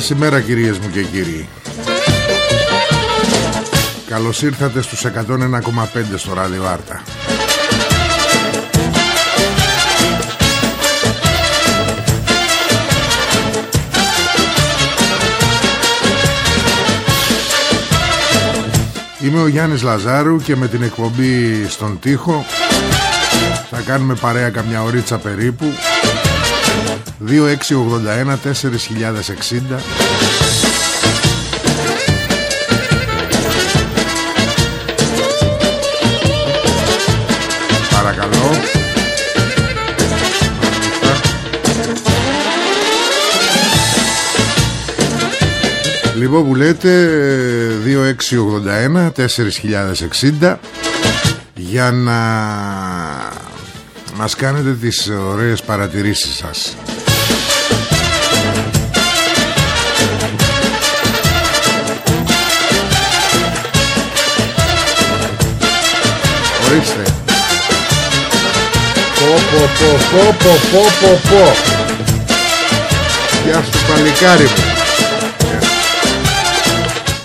Σας ημέρα κυρίες μου και κύριοι. Καλώς ήρθατε στους 101,5 στο ράδιο Άρτα. Είμαι ο Γιάννης Λαζάρου και με την εκπομπή στον τοίχο θα κάνουμε παρέα καμιά ωρίτσα περίπου 2681 4060 Παρακαλώ. Λοιπόν που λέτε 2681 4060 για να μας κάνετε τις ωραίες παρατηρήσεις σας Πω πω πω πω πω πω πω Γεια σου παλικάρι μου.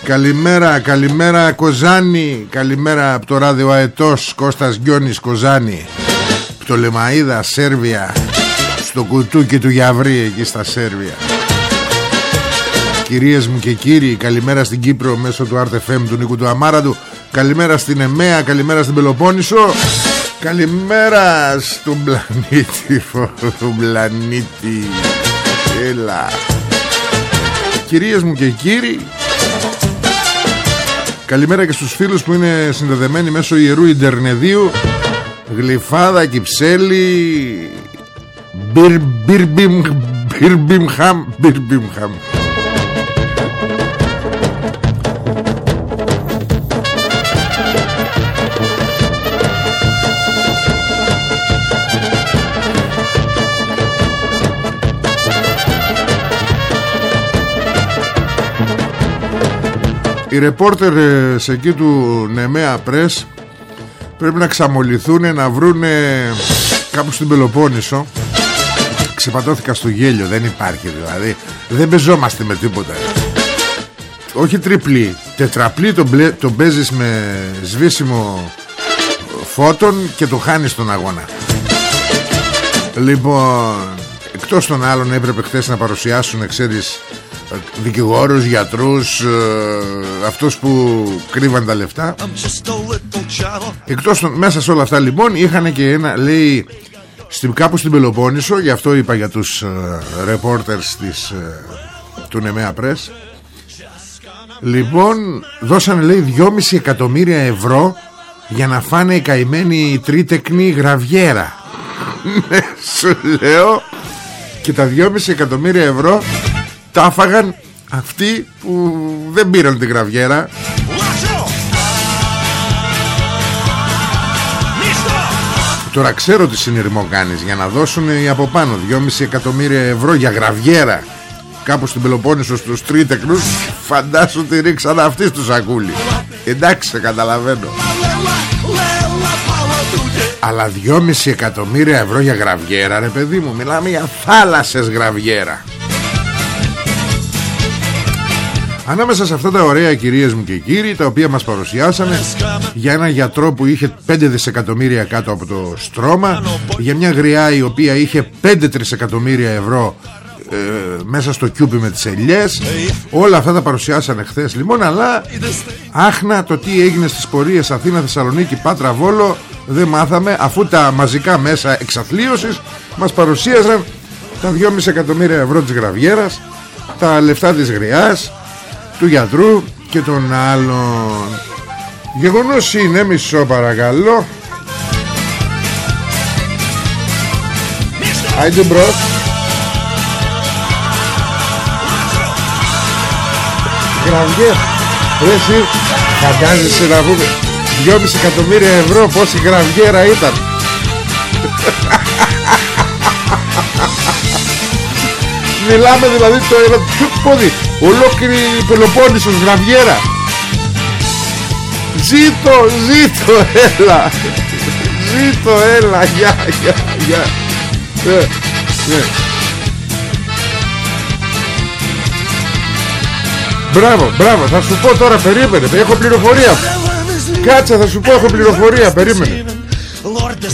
Καλημέρα, καλημέρα Κοζάνη. Καλημέρα από το ράδιο Αετός Κώστας Γκιόνης Κοζάνη. Πτολεμαίδα, Σέρβια. Στο κουτούκι του Γιαβρή εκεί στα Σέρβια. Κυρίες μου και κύριοι Καλημέρα στην Κύπρο μέσω του RTFM του Νίκου του Αμάραντου. Καλημέρα στην ΕΜΕΑ Καλημέρα στην Πελοπόννησο Καλημέρα στον πλανήτη Στον πλανήτη. Έλα. Κυρίες μου και κύριοι Καλημέρα και στους φίλους που είναι συνδεδεμένοι μέσω Ιερού Ιντερνεδίου. Γλυφάδα, Κυψέλη Μπιρμπιμχαμ Μπιρμπιμχαμ Οι ρεπόρτερ σε εκεί του Νεμέα Πρες Πρέπει να ξαμολυθούν Να βρούνε κάπου στην Πελοπόννησο. Ξεπατώθηκα στο γέλιο Δεν υπάρχει δηλαδή. Δεν πεζόμαστε με τίποτα. Όχι τριπλή Τετραπλή τον, μπλε, τον παίζεις με σβήσιμο φώτων Και το χάνεις τον αγώνα. Λοιπόν Εκτός των άλλων έπρεπε χθες να παρουσιάσουν Ξέρεις δικηγόρους, γιατρούς ε, αυτούς που κρύβαν τα λεφτά. Εκτός των, μέσα σε όλα αυτά λοιπόν είχαν και ένα λέει στην, κάπου στην Πελοπόννησο γι' αυτό είπα για τους ε, reporters της, ε, του Νεμέα Πρess λοιπόν δώσανε λέει 2,5 εκατομμύρια ευρώ για να φάνε οι καημένοι τρίτεκνη γραβιέρα. Ναι σου λέω. Και τα 2,5 εκατομμύρια ευρώ τα άφαγαν αυτοί που δεν πήραν την γραβιέρα. Τώρα ξέρω τι συνειρμό κάνεις Για να δώσουν οι από πάνω 2,5 εκατομμύρια ευρώ για γραβιέρα. Κάπου στην Πελοπόννησο στους τρίτεκνους Φαντάσου τη ρίξαν αυτή στο σακούλι Εντάξει σε καταλαβαίνω. Αλλά 2,5 εκατομμύρια ευρώ για γραβιέρα ρε παιδί μου. Μιλάμε για θάλασσες γραβιέρα Ανάμεσα σε αυτά τα ωραία κυρίες μου και κύριοι Τα οποία μας παρουσιάσανε Για ένα γιατρό που είχε 5 δισεκατομμύρια κάτω από το στρώμα Για μια γριά η οποία είχε 5 τρισεκατομμύρια ευρώ ε, μέσα στο κιούπι με τις ελιές. Όλα αυτά τα παρουσιάσανε χθες λοιπόν αλλά άχνα το τι έγινε στις πορείες Αθήνα, Θεσσαλονίκη, Πάτρα, Βόλο δεν μάθαμε αφού τα μαζικά μέσα εξαθλίωσης μας παρουσίασαν τα 2,5 εκατομμύρια ευρώ της γραβιέρας τα λεφτά της γριάς του γιατρού και των άλλων. Γεγονός είναι μισό παρακαλώ. Άιντε μπρος Γραβιές. Ρε εσύ Φαντάζεσαι να πούμε 2,5 εκατομμύρια ευρώ πόση γραβιέρα ήταν. Μιλάμε δηλαδή το ένα πόδι Ολόκληρη Πελοπόννησος γραβιέρα. Ζήτω, ζήτω, έλα. Ζήτω, έλα Γεια, γεια, γεια. Ε, ε. Μπράβο, μπράβο, θα σου πω τώρα, περίμενε, έχω πληροφορία. Κάτσε, θα σου πω, έχω πληροφορία, περίμενε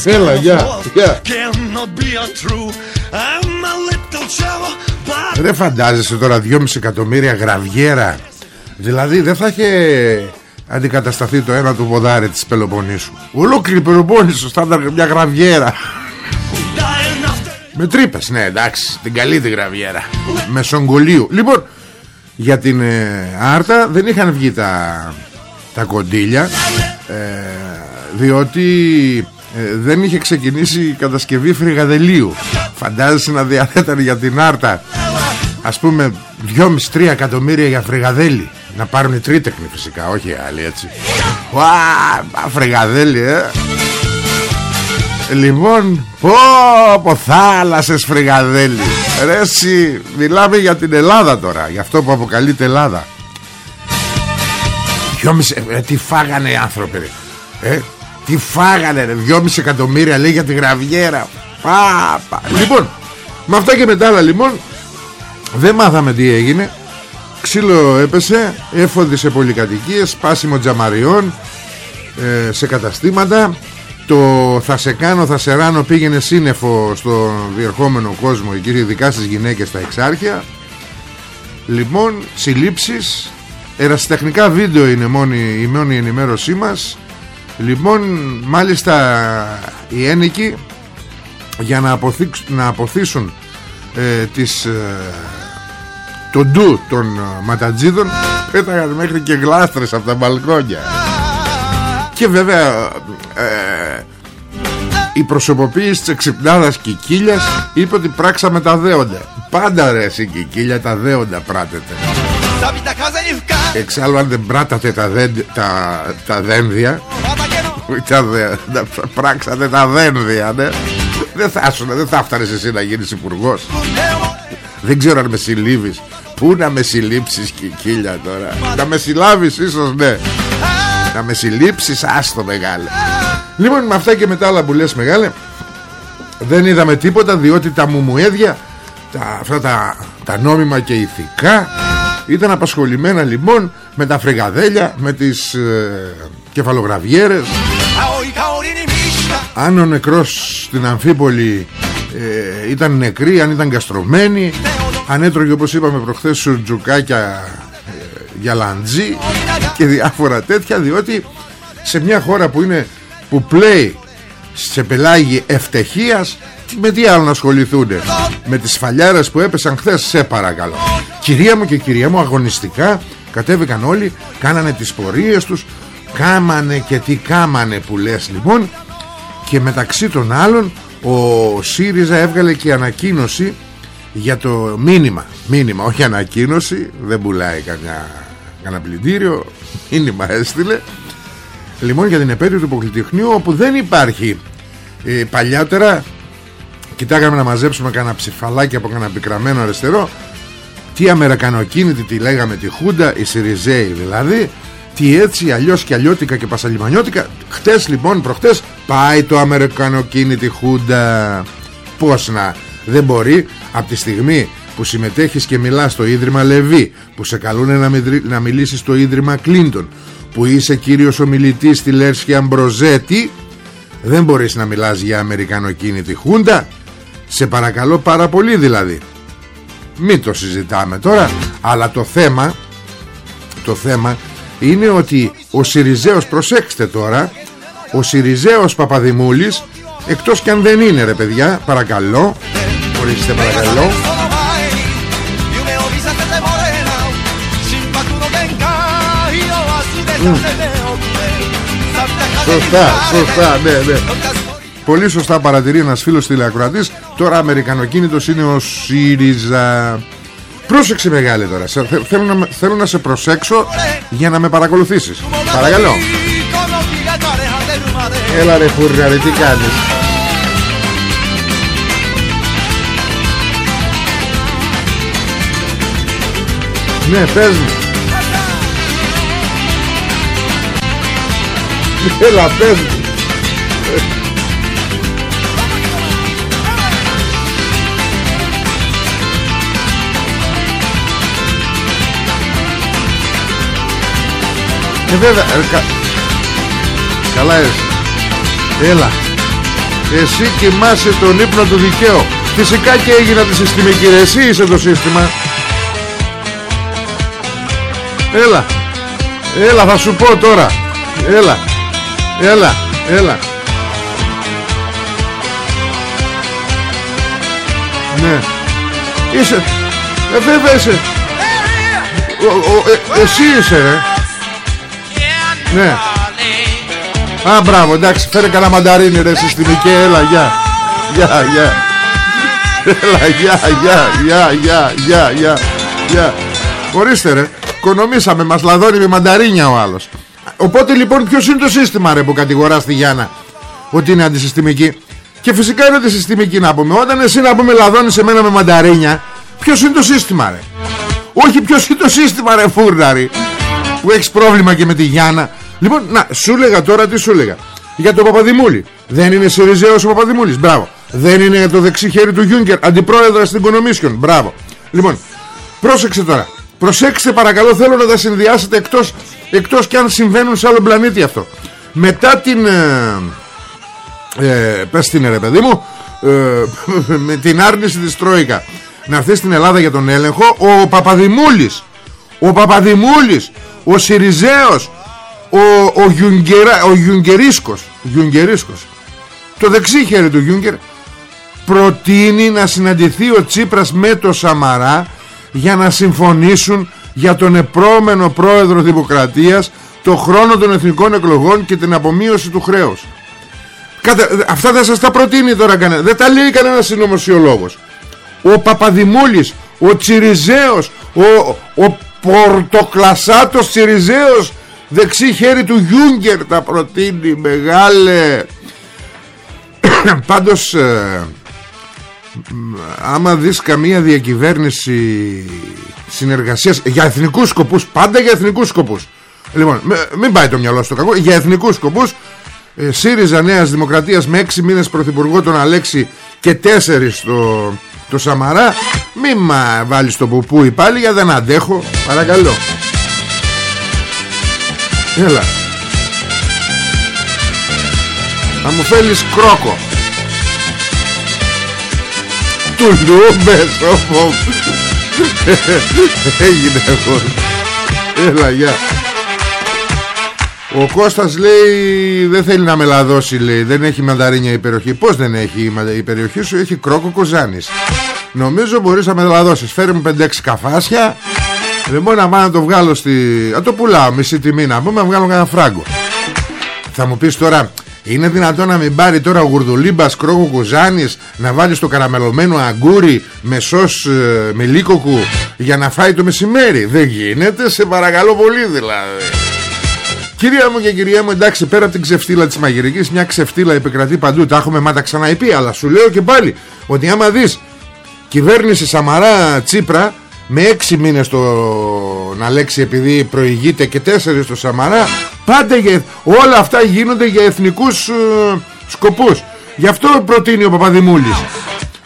Έλα, γεια, γεια. δεν φαντάζεσαι τώρα 2,5 εκατομμύρια γραβιέρα. Δηλαδή δεν θα είχε αντικατασταθεί το ένα του ποδάρι της Πελοποννήσου Ολόκληρη Πελοποννήσου θα ήταν μια γραβιέρα. Με τρύπες ναι εντάξει την καλή τη γραβιέρα. Με σογκολίου Λοιπόν για την ε, Άρτα δεν είχαν βγει τα, τα κοντήλια ε, Διότι ε, δεν είχε ξεκινήσει η κατασκευή φρυγαδελίου. Φαντάζεσαι να διαθέταν για την Άρτα Ας πούμε 2,5-3 εκατομμύρια για φρυγαδέλη Να πάρουν οι τρίτεκνοι φυσικά Όχι οι άλλοι έτσι. Ουα, φρυγαδέλη ε. Λοιπόν Πω πω θάλασσες φρυγαδέλη Ρε εσύ Μιλάμε για την Ελλάδα τώρα Για αυτό που αποκαλείται Ελλάδα. 2,5 ε, Τι φάγανε οι άνθρωποι ε, Τι φάγανε ρε 2,5 εκατομμύρια λέει για τη γραβιέρα. Πάπα Λοιπόν με αυτά και μετά λοιπόν δεν μάθαμε τι έγινε. Ξύλο έπεσε Έφοδη σε πολυκατοικίες Σπάσιμο τζαμαριών ε, Σε καταστήματα. Το θα σε κάνω θα σε ράνω πήγαινε σύννεφο Στο διερχόμενο κόσμο Εκεί ειδικά στις γυναίκες στα εξάρχεια. Λοιπόν συλλήψεις. Ερασιτεχνικά βίντεο είναι μόνη, η μόνη ενημέρωσή μας Λοιπόν μάλιστα Οι ένικοι Για να, να αποθήσουν ε, τις, ε, το ντου των ε, ματατζίδων πέταγαν μέχρι και γλάστρες από τα μπαλκόνια. Και βέβαια ε, η προσωποποίηση της εξυπνάδας Κικίλιας είπε ότι πράξαμε τα δέοντα. Πάντα ρε εσύ Κικίλια τα δέοντα πράτετε. Εξάλλου αν δεν πράτατε τα, δεν, τα, τα δένδια τα, πράξατε τα δένδια ναι. Δεν θα σου, δεν θα φτάνεις εσύ να γίνεις υπουργός. Δεν ξέρω αν με συλλήβεις. Πού να με συλλήψεις κικίλια τώρα. Να με συλλάβεις ίσως ναι. Να με συλλήψεις άστο μεγάλε. Λοιπόν με αυτά και μετά άλλα που λες μεγάλε Δεν είδαμε τίποτα διότι τα μουμουέδια τα, Αυτά τα, τα νόμιμα και ηθικά Ήταν απασχολημένα λοιπόν Με τα φρεγαδέλια Με τις ε, κεφαλογραβιέρες. Αν ο νεκρός στην Αμφίπολη ε, ήταν νεκροί, αν ήταν καστρωμένοι αν έτρωγε όπως είπαμε προχθές σουτζουκάκια ε, για λαντζή και διάφορα τέτοια διότι σε μια χώρα που είναι που πλέει σε πελάγι ευτεχίας με τι άλλο να ασχοληθούν με τις φαλιάρες που έπεσαν χθες σε παρακαλώ. Κυρία μου και κυρία μου αγωνιστικά κατέβηκαν όλοι κάνανε τις πορείες τους κάμανε και τι κάμανε που λες λοιπόν. Και μεταξύ των άλλων ο ΣΥΡΙΖΑ έβγαλε και ανακοίνωση για το μήνυμα. Μήνυμα όχι ανακοίνωση δεν πουλάει κανένα, κανένα πλυντήριο. Μήνυμα έστειλε. Λοιπόν για την επέτειο του Πολυτεχνείου όπου δεν υπάρχει ε, παλιότερα κοιτάγαμε να μαζέψουμε κανένα ψηφαλάκι από κανένα πικραμένο αριστερό. Τι αμερικανοκίνητη τη λέγαμε τη Χούντα οι Σιριζέοι δηλαδή τι έτσι αλλιώς και αλλιώτικα και πασαλιμανιώτικα χτες λοιπόν προχτές πάει το αμερικανοκίνητη Χούντα. Πως να δεν μπορεί από τη στιγμή που συμμετέχεις και μιλάς στο Ίδρυμα Λεβί που σε καλούν να, να μιλήσεις στο Ίδρυμα Κλίντον που είσαι κύριος ομιλητής στη Λέρσκη Αμπροζέτη δεν μπορείς να μιλάς για Αμερικανοκίνητη Χούντα. Σε παρακαλώ πάρα πολύ δηλαδή. Μην το συζητάμε τώρα αλλά το θέμα το θέμα είναι ότι ο Σιριζέος προσέξτε τώρα ο Σιριζέος Παπαδημούλης εκτός και αν δεν είναι ρε παιδιά παρακαλώ ορίστε παρακαλώ. Σωστά, σωστά, ναι, ναι. Πολύ σωστά παρατηρεί ένας φίλος τηλεακροατής. Τώρα αμερικανοκίνητος είναι ο ΣΥΡΙΖΑ Πρόσεξε μεγάλη τώρα. Θέλω να, θέλω να σε προσέξω Για να με παρακολουθήσεις. Παρακαλώ. Έλα ρε φουρναρη τι κάνεις. Ναι πες μου. Έλα πες μου Ε βέβαια ε, κα... Καλά εσύ Έλα. Εσύ κοιμάσαι τον ύπνο του δικαίου. Φυσικά και έγινα τη συστημική ρε Εσύ είσαι το σύστημα. Έλα. Έλα θα σου πω τώρα. Έλα. Έλα. Έλα. Ναι. Είσαι. Ε βέβαια είσαι. Ο, ο, ε, Εσύ είσαι ρε ναι. Α, μπράβο, εντάξει, φέρε κανένα μανταρίνι ρε συστημική, έλα, γεια. Γεια, γεια. Έλα, γεια, γεια, γεια, γεια, γεια, γεια, γεια. Ορίστε ρε, οικονομήσαμε, μας λαδώνει με μανταρίνια ο άλλος. Οπότε λοιπόν ποιος είναι το σύστημα ρε που κατηγοράς στη Γιάννα ότι είναι αντισυστημική; Και φυσικά είναι αντισυστημική να πούμε. Όταν εσύ να πούμε λαδώνεις σε μένα με μανταρίνια, ποιος είναι το σύστημα ρε; Όχι ποιος είναι το σύστημα ρε φούρναρη που έχεις πρόβλημα και με τη Γιάννα Λοιπόν, να, σου λέγα τώρα τι σου λέγα. Για τον Παπαδημούλη. Δεν είναι Σιριζέος ο Παπαδημούλης, μπράβο. Δεν είναι το δεξί χέρι του Γιούγκερ Αντιπρόεδρα στην Κονομίσιον, μπράβο. Λοιπόν, πρόσεξε τώρα. Προσέξτε παρακαλώ, θέλω να τα συνδυάσετε εκτός, εκτός και αν συμβαίνουν σε άλλο πλανήτη αυτό. Μετά την ε, ε, Πες την ρε παιδί μου ε, Με την άρνηση της Τρόικα Να έρθει στην Ελλάδα για τον έλεγχο Ο Παπαδημούλης Ο Παπαδημούλης Ο Σιριζέος ο, ο, Γιουγκερα, ο Γιουγκερίσκος, Γιουγκερίσκος το δεξί χέρι του Γιούγκερ προτείνει να συναντηθεί ο Τσίπρας με το Σαμαρά για να συμφωνήσουν για τον επόμενο πρόεδρο Δημοκρατίας το χρόνο των εθνικών εκλογών και την απομείωση του χρέους. Κατα... αυτά δεν σας τα προτείνει τώρα κανένα δεν τα λέει κανένα συνωμοσιολόγος. Ο Παπαδημούλης ο Τσιριζέος ο, ο Πορτοκλασάτος Τσιριζέος Δεξί χέρι του Γιούγκερ τα προτείνει μεγάλε. Πάντως ε, Άμα δεις καμία διακυβέρνηση Συνεργασίας Για εθνικούς σκοπούς Πάντα για εθνικούς σκοπούς. Λοιπόν μην πάει το μυαλό στο κακό Για εθνικούς σκοπούς. Ε, ΣΥΡΙΖΑ Νέας Δημοκρατίας Με έξι μήνες πρωθυπουργό τον Αλέξη Και τέσσερις το, το Σαμαρά. Μην μα βάλεις το πουπούι πάλι Για δεν αντέχω. Παρακαλώ Έλα. Θα μου φέλεις κρόκο. Του λούμπες Έγινε εγώ. Έλα γεια. Ο Κώστας λέει δεν θέλει να με λαδώσει λέει. Δεν έχει μανταρίνια η περιοχή. Πως δεν έχει η περιοχή σου; Έχει κρόκο κοζάνης. Νομίζω μπορείς να με λαδώσεις Φέρε μου 5-6 καφάσια δεν μπορεί να πάω να το βγάλω στη... Να το πουλάω μισή τιμή να πούμε να βγάλω κανένα φράγκο Θα μου πεις τώρα είναι δυνατόν να μην πάρει τώρα ο Γουρδουλίμπας Κρόκο Κουζάνης να βάλει στο καραμελωμένο αγκούρι με σως ε, με λίκοκου για να φάει το μεσημέρι; Δεν γίνεται σε παρακαλώ πολύ δηλαδή Κυρία μου και κυρία μου, εντάξει, πέρα από την ξεφτύλα της μαγειρικής, μια ξεφτύλα επικρατεί παντού. Τα έχουμε μάτα ξαναειπεί, αλλά σου λέω και πάλι ότι άμα δεις κυβέρνηση Σαμαρά Τσίπρα με έξι μήνες τον Αλέξη επειδή προηγείται και τέσσερις στο Σαμαρά, πάντα για, όλα αυτά γίνονται για εθνικούς ε, σκοπούς. Γι' αυτό προτείνει ο Παπαδημούλης.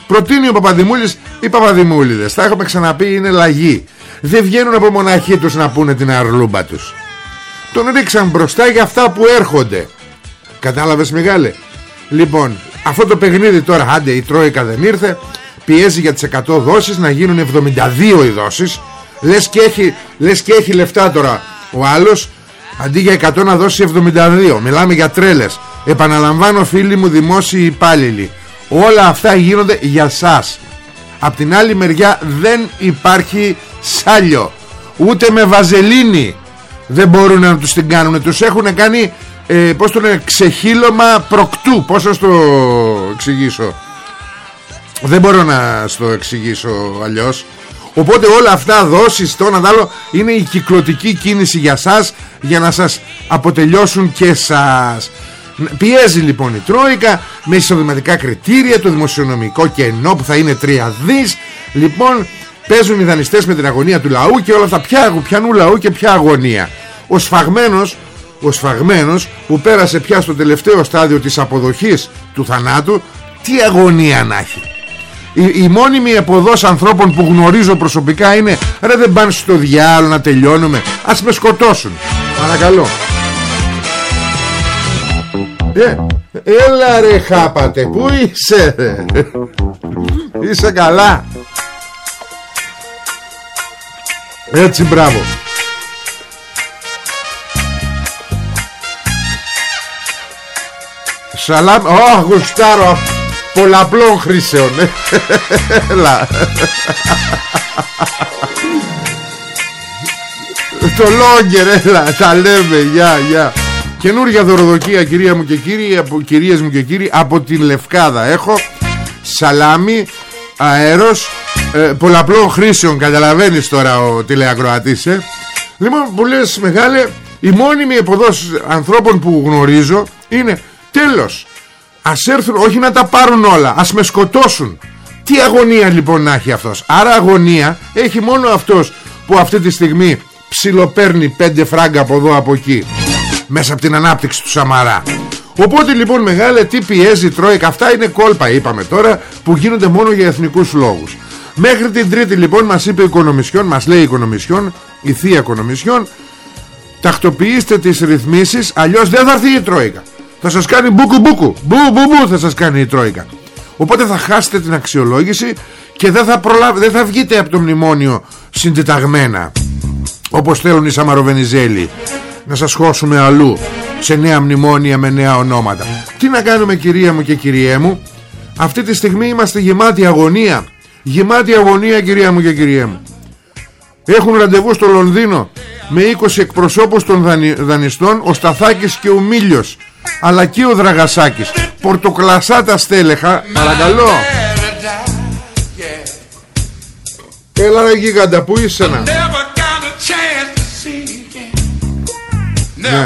Προτείνει ο Παπαδημούλης Οι Παπαδημούληδες Θα έχουμε ξαναπεί είναι λαγοί. Δεν βγαίνουν από μοναχή τους να πούνε την αρλούμπα τους. Τον ρίξαν μπροστά για αυτά που έρχονται Κατάλαβες μεγάλε Λοιπόν αυτό το παιχνίδι τώρα Άντε η Τρόικα δεν ήρθε Πιέζει για τις 100 δόσεις Να γίνουν 72 οι δόσεις. Λες και έχει, λες και έχει λεφτά τώρα Ο άλλος. Αντί για 100 να δώσει 72 Μιλάμε για τρέλες. Επαναλαμβάνω φίλοι μου δημόσιοι υπάλληλοι Όλα αυτά γίνονται για σας. Απ' την άλλη μεριά δεν υπάρχει σάλιο Ούτε με βαζελίνη. Δεν μπορούν να τους την κάνουν. Τους έχουν κάνει ε, Πώς το λένε ξεχύλωμα προκτού. Πώς να το εξηγήσω Δεν μπορώ να στο εξηγήσω αλλιώς Οπότε όλα αυτά δώσεις το να άλλο είναι η κυκλωτική κίνηση για σας για να σας αποτελειώσουν και σας. Πιέζει λοιπόν η Τρόικα με εισοδηματικά κριτήρια, το δημοσιονομικό κενό που θα είναι 3 δις. Λοιπόν, παίζουν οι δανειστές με την αγωνία του λαού και όλα αυτά πια, πιανού λαού και πια αγωνία. Ο σφαγμένος, ο σφαγμένος που πέρασε πια στο τελευταίο στάδιο της αποδοχής του θανάτου, τι αγωνία να έχει. Η, η μόνιμη εποδός ανθρώπων που γνωρίζω προσωπικά είναι Ρε δεν πάνε στο διάλογο να τελειώνουμε. Ας με σκοτώσουν Παρακαλώ. Ε, Έλα ρε χάπατε Πού είσαι ρε; Είσαι καλά. Έτσι μπράβο. Σαλάμ Ω γουστάρω Πολλαπλών χρήσεων. Έλα. Το λόγκερ έλα Τα λέμε Γεια γεια. Καινούργια δωροδοκία κυρία μου και κύριοι από, Κυρίες μου και κύριοι Από την Λευκάδα έχω. Σαλάμι Αέρος ε, Πολλαπλών χρήσεων Καταλαβαίνεις τώρα ο τηλεακροατής ε. Λοιπόν που λες μεγάλε Η μόνιμη εποδός ανθρώπων που γνωρίζω Είναι τέλος Ας έρθουν όχι να τα πάρουν όλα Ας με σκοτώσουν. Τι αγωνία λοιπόν να έχει αυτός. Άρα αγωνία έχει μόνο αυτός Που αυτή τη στιγμή ψιλοπέρνει πέντε φράγκα από εδώ από εκεί Μέσα από την ανάπτυξη του Σαμαρά. Οπότε λοιπόν μεγάλε τι πιέζει η Τρόικα Αυτά είναι κόλπα είπαμε τώρα Που γίνονται μόνο για εθνικούς λόγους. Μέχρι την τρίτη λοιπόν μας είπε η Οικονομισιόν Μας λέει η Οικονομισιόν Η Θεία Οικονομισιόν Τακτοποιήστε τις ρυθμίσεις Αλλιώς δεν θα έρθει η Τρόικα θα σας κάνει μπουκου μπουκου Μπου μπου μπου θα σας κάνει η Τρόικα. Οπότε θα χάσετε την αξιολόγηση Και δεν θα, προλάβ... δεν θα βγείτε από το μνημόνιο Συντεταγμένα Όπως θέλουν οι Σαμαροβενιζέλοι Να σας χώσουμε αλλού Σε νέα μνημόνια με νέα ονόματα. Τι να κάνουμε κυρία μου και κυρία μου; Αυτή τη στιγμή είμαστε γεμάτοι αγωνία. Γεμάτη αγωνία κυρία μου και κυρία μου. Έχουν ραντεβού στο Λονδίνο Με 20 εκπροσώπους των δανειστών Ο Σταθάκης και ο Μίλιος αλλά και ο Δραγασάκης. Πορτοκλασσά τα στέλεχα Παρακαλώ. Έλα ρε γίγαντα που είσαι να; Ναι.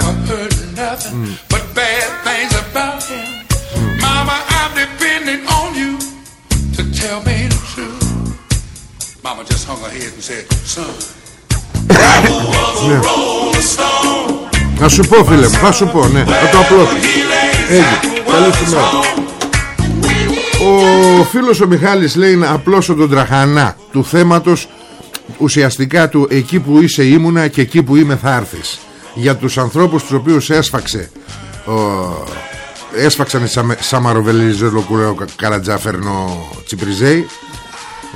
Mama just hung her head and said, son. Να σου πω φίλε μου, θα σου πω, ναι, θα το απλώσω. Έτσι, καλή σου μέρα. Ο φίλος ο Μιχάλης λέει να απλώσω τον τραχανά του θέματος ουσιαστικά του εκεί που είσαι ήμουνα και εκεί που είμαι θα έρθεις. Για τους ανθρώπους τους οποίους έσφαξε ο, έσφαξαν οι Σαμαροβελιζελοκουρέο Καρατζάφερνο Τσιπριζέη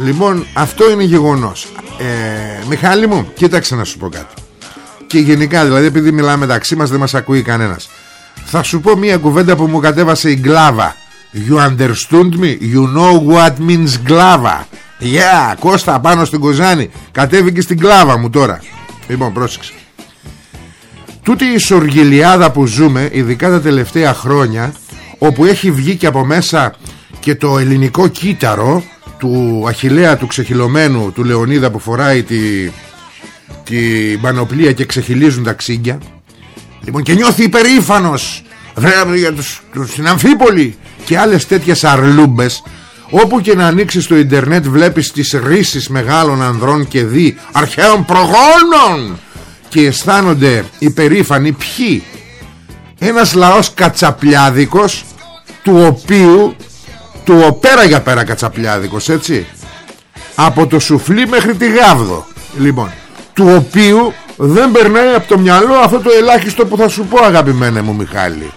Λοιπόν αυτό είναι γεγονός ε, Μιχάλη μου κοίταξε να σου πω κάτι και γενικά δηλαδή επειδή μιλάμε μεταξύ μας δεν μας ακούει κανένας. Θα σου πω μια κουβέντα που μου κατέβασε η Γκλάβα. You understood me. You know what means Γκλάβα. Yeah Κώστα πάνω στην Κοζάνη. Κατέβηκε στην Γκλάβα μου τώρα. Λοιπόν πρόσεξε. Τούτη η σοργιλιάδα που ζούμε Ειδικά τα τελευταία χρόνια Όπου έχει βγει και από μέσα Και το ελληνικό κύτταρο Του Αχιλέα του ξεχυλωμένου Του Λεωνίδα που φοράει τη την πανοπλία και ξεχυλίζουν τα ξύγκια. Λοιπόν και νιώθει υπερήφανος. Για τους, τους, στην Αμφίπολη και άλλες τέτοιες αρλούμπες. Όπου και να ανοίξεις το ίντερνετ βλέπεις τις ρίσεις μεγάλων ανδρών και δι αρχαίων προγόνων. Και αισθάνονται υπερήφανοι ποιοι; Ένας λαός κατσαπλιάδικος του οποίου του οπέρα για πέρα κατσαπλιάδικος έτσι. Από το σουφλί μέχρι τη γάβδο. Λοιπόν του οποίου δεν περνάει από το μυαλό αυτό το ελάχιστο που θα σου πω αγαπημένε μου Μιχάλη.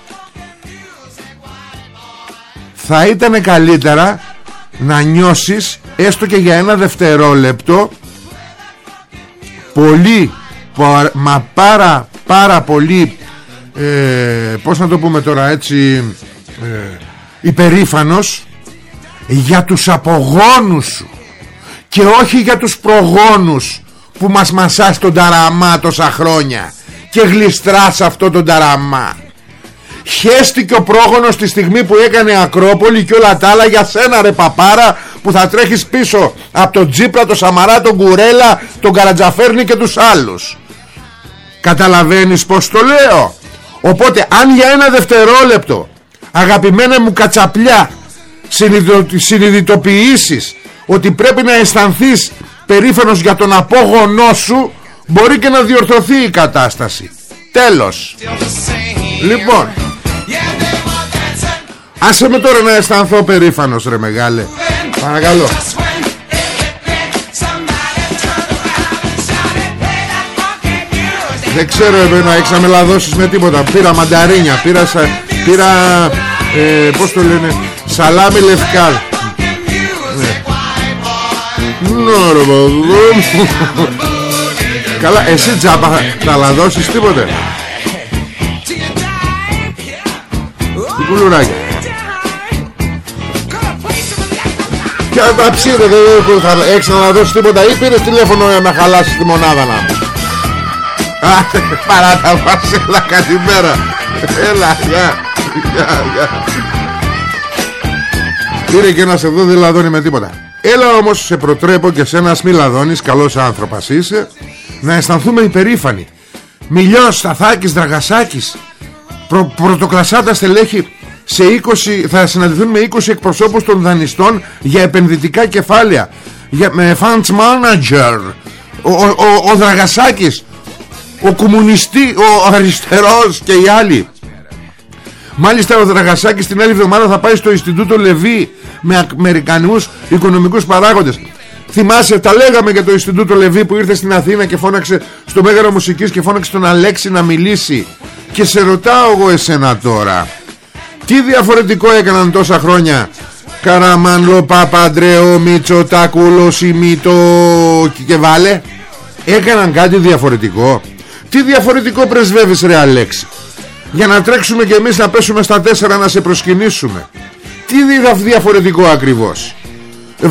Θα ήταν καλύτερα να νιώσεις έστω και για ένα δευτερόλεπτο πολύ μα πάρα πάρα πολύ ε, πως να το πούμε τώρα έτσι ε, υπερήφανος για τους απογόνους σου και όχι για τους προγόνους που μας μασάς τον ταραμά τόσα χρόνια και γλιστράς αυτό τον ταραμά Χέστηκε ο πρόγονος τη στιγμή που έκανε Ακρόπολη και όλα τα άλλα για σένα ρε παπάρα που θα τρέχεις πίσω από τον Τζίπρα, τον Σαμαρά, τον Κουρέλα, τον Καρατζαφέρνη και τους άλλους. Καταλαβαίνεις πως το λέω. Οπότε αν για ένα δευτερόλεπτο αγαπημένα μου κατσαπλιά συνειδητοποιήσεις ότι πρέπει να αισθανθείς περήφανος για τον απόγονό σου μπορεί και να διορθωθεί η κατάσταση. Τέλος. Λοιπόν Άσε με τώρα να αισθανθώ περήφανος ρε μεγάλε Παρακαλώ Δεν ξέρω εμένα έχεις να με λαδώσεις με τίποτα Πήρα μανταρίνια Πήρα, σα, πήρα ε, Πώς το λένε Σαλάμι λευκά ναι. Καλά εσύ τζάμπα Θα λαδώσεις τίποτε. Κουλουράκια Και τα ψήρε δεν θα έχεις να δώσεις τίποτα. Ή πήρες τηλέφωνο να χαλάσεις τη μονάδα να. Παρά τα Έλα καλημέρα Έλα γεια Γεια. Πήρε και ένας εδώ δεν λαδώνει με τίποτα Έλα όμως σε προτρέπω και σε ένας μη λαδώνεις Καλός άνθρωπος είσαι Να αισθανθούμε υπερήφανοι. Μιλιός, Σταθάκης, Δραγασάκης προ, Πρωτοκλασάτα στελέχη σε 20, θα συναντηθούν με 20 εκπροσώπους των δανειστών για επενδυτικά κεφάλαια για, με funds manager. Ο, ο, ο, ο Δραγασάκης ο κομμουνιστή ο αριστερός και οι άλλοι μάλιστα ο Δραγασάκης την άλλη εβδομάδα θα πάει στο Ινστιτούτο Λεβί με Αμερικανούς οικονομικούς παράγοντες. Θυμάσαι, τα λέγαμε για το Ινστιτούτο Λεβί που ήρθε στην Αθήνα και φώναξε στο Μέγαρο Μουσικής και φώναξε τον Αλέξη να μιλήσει. Και σε ρωτάω εγώ εσένα τώρα, τι διαφορετικό έκαναν τόσα χρόνια; Καραμάνλο, Παπαντρέο, Μίτσο, Τάκουλο, Σιμίτο και Βάλε. Έκαναν κάτι διαφορετικό. Τι διαφορετικό πρεσβεύεις ρε Αλέξη; Για να τρέξουμε και εμείς να πέσουμε στα τέσσερα να σε προσκυνήσουμε. Τι διαφορετικό ακριβώς. 70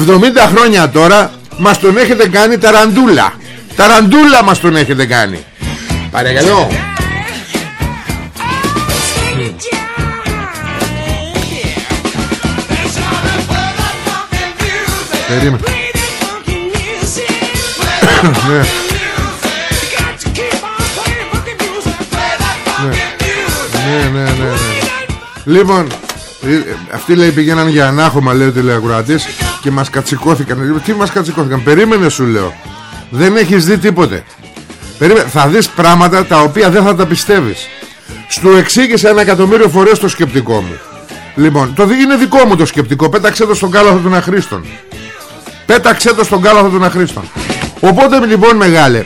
χρόνια τώρα Μας τον έχετε κάνει ταραντούλα. Ταραντούλα μας τον έχετε κάνει. Παρακαλώ. Περίμενε. Λοιπόν, ε, αυτοί λέει πηγαίναν για ανάχωμα λέει ο τηλεακροατής και μας κατσικώθηκαν. Τι μας κατσικώθηκαν, περίμενε σου λέω. Δεν έχεις δει τίποτε. Περίμενε. Θα δεις πράγματα τα οποία δεν θα τα πιστεύεις. Σου εξήγησε ένα εκατομμύριο φορές το σκεπτικό μου. Λοιπόν, το είναι δικό μου το σκεπτικό. Πέταξε το στον κάλαθο των αχρήστων. Πέταξε το στον κάλαθο των αχρήστων Οπότε λοιπόν μεγάλε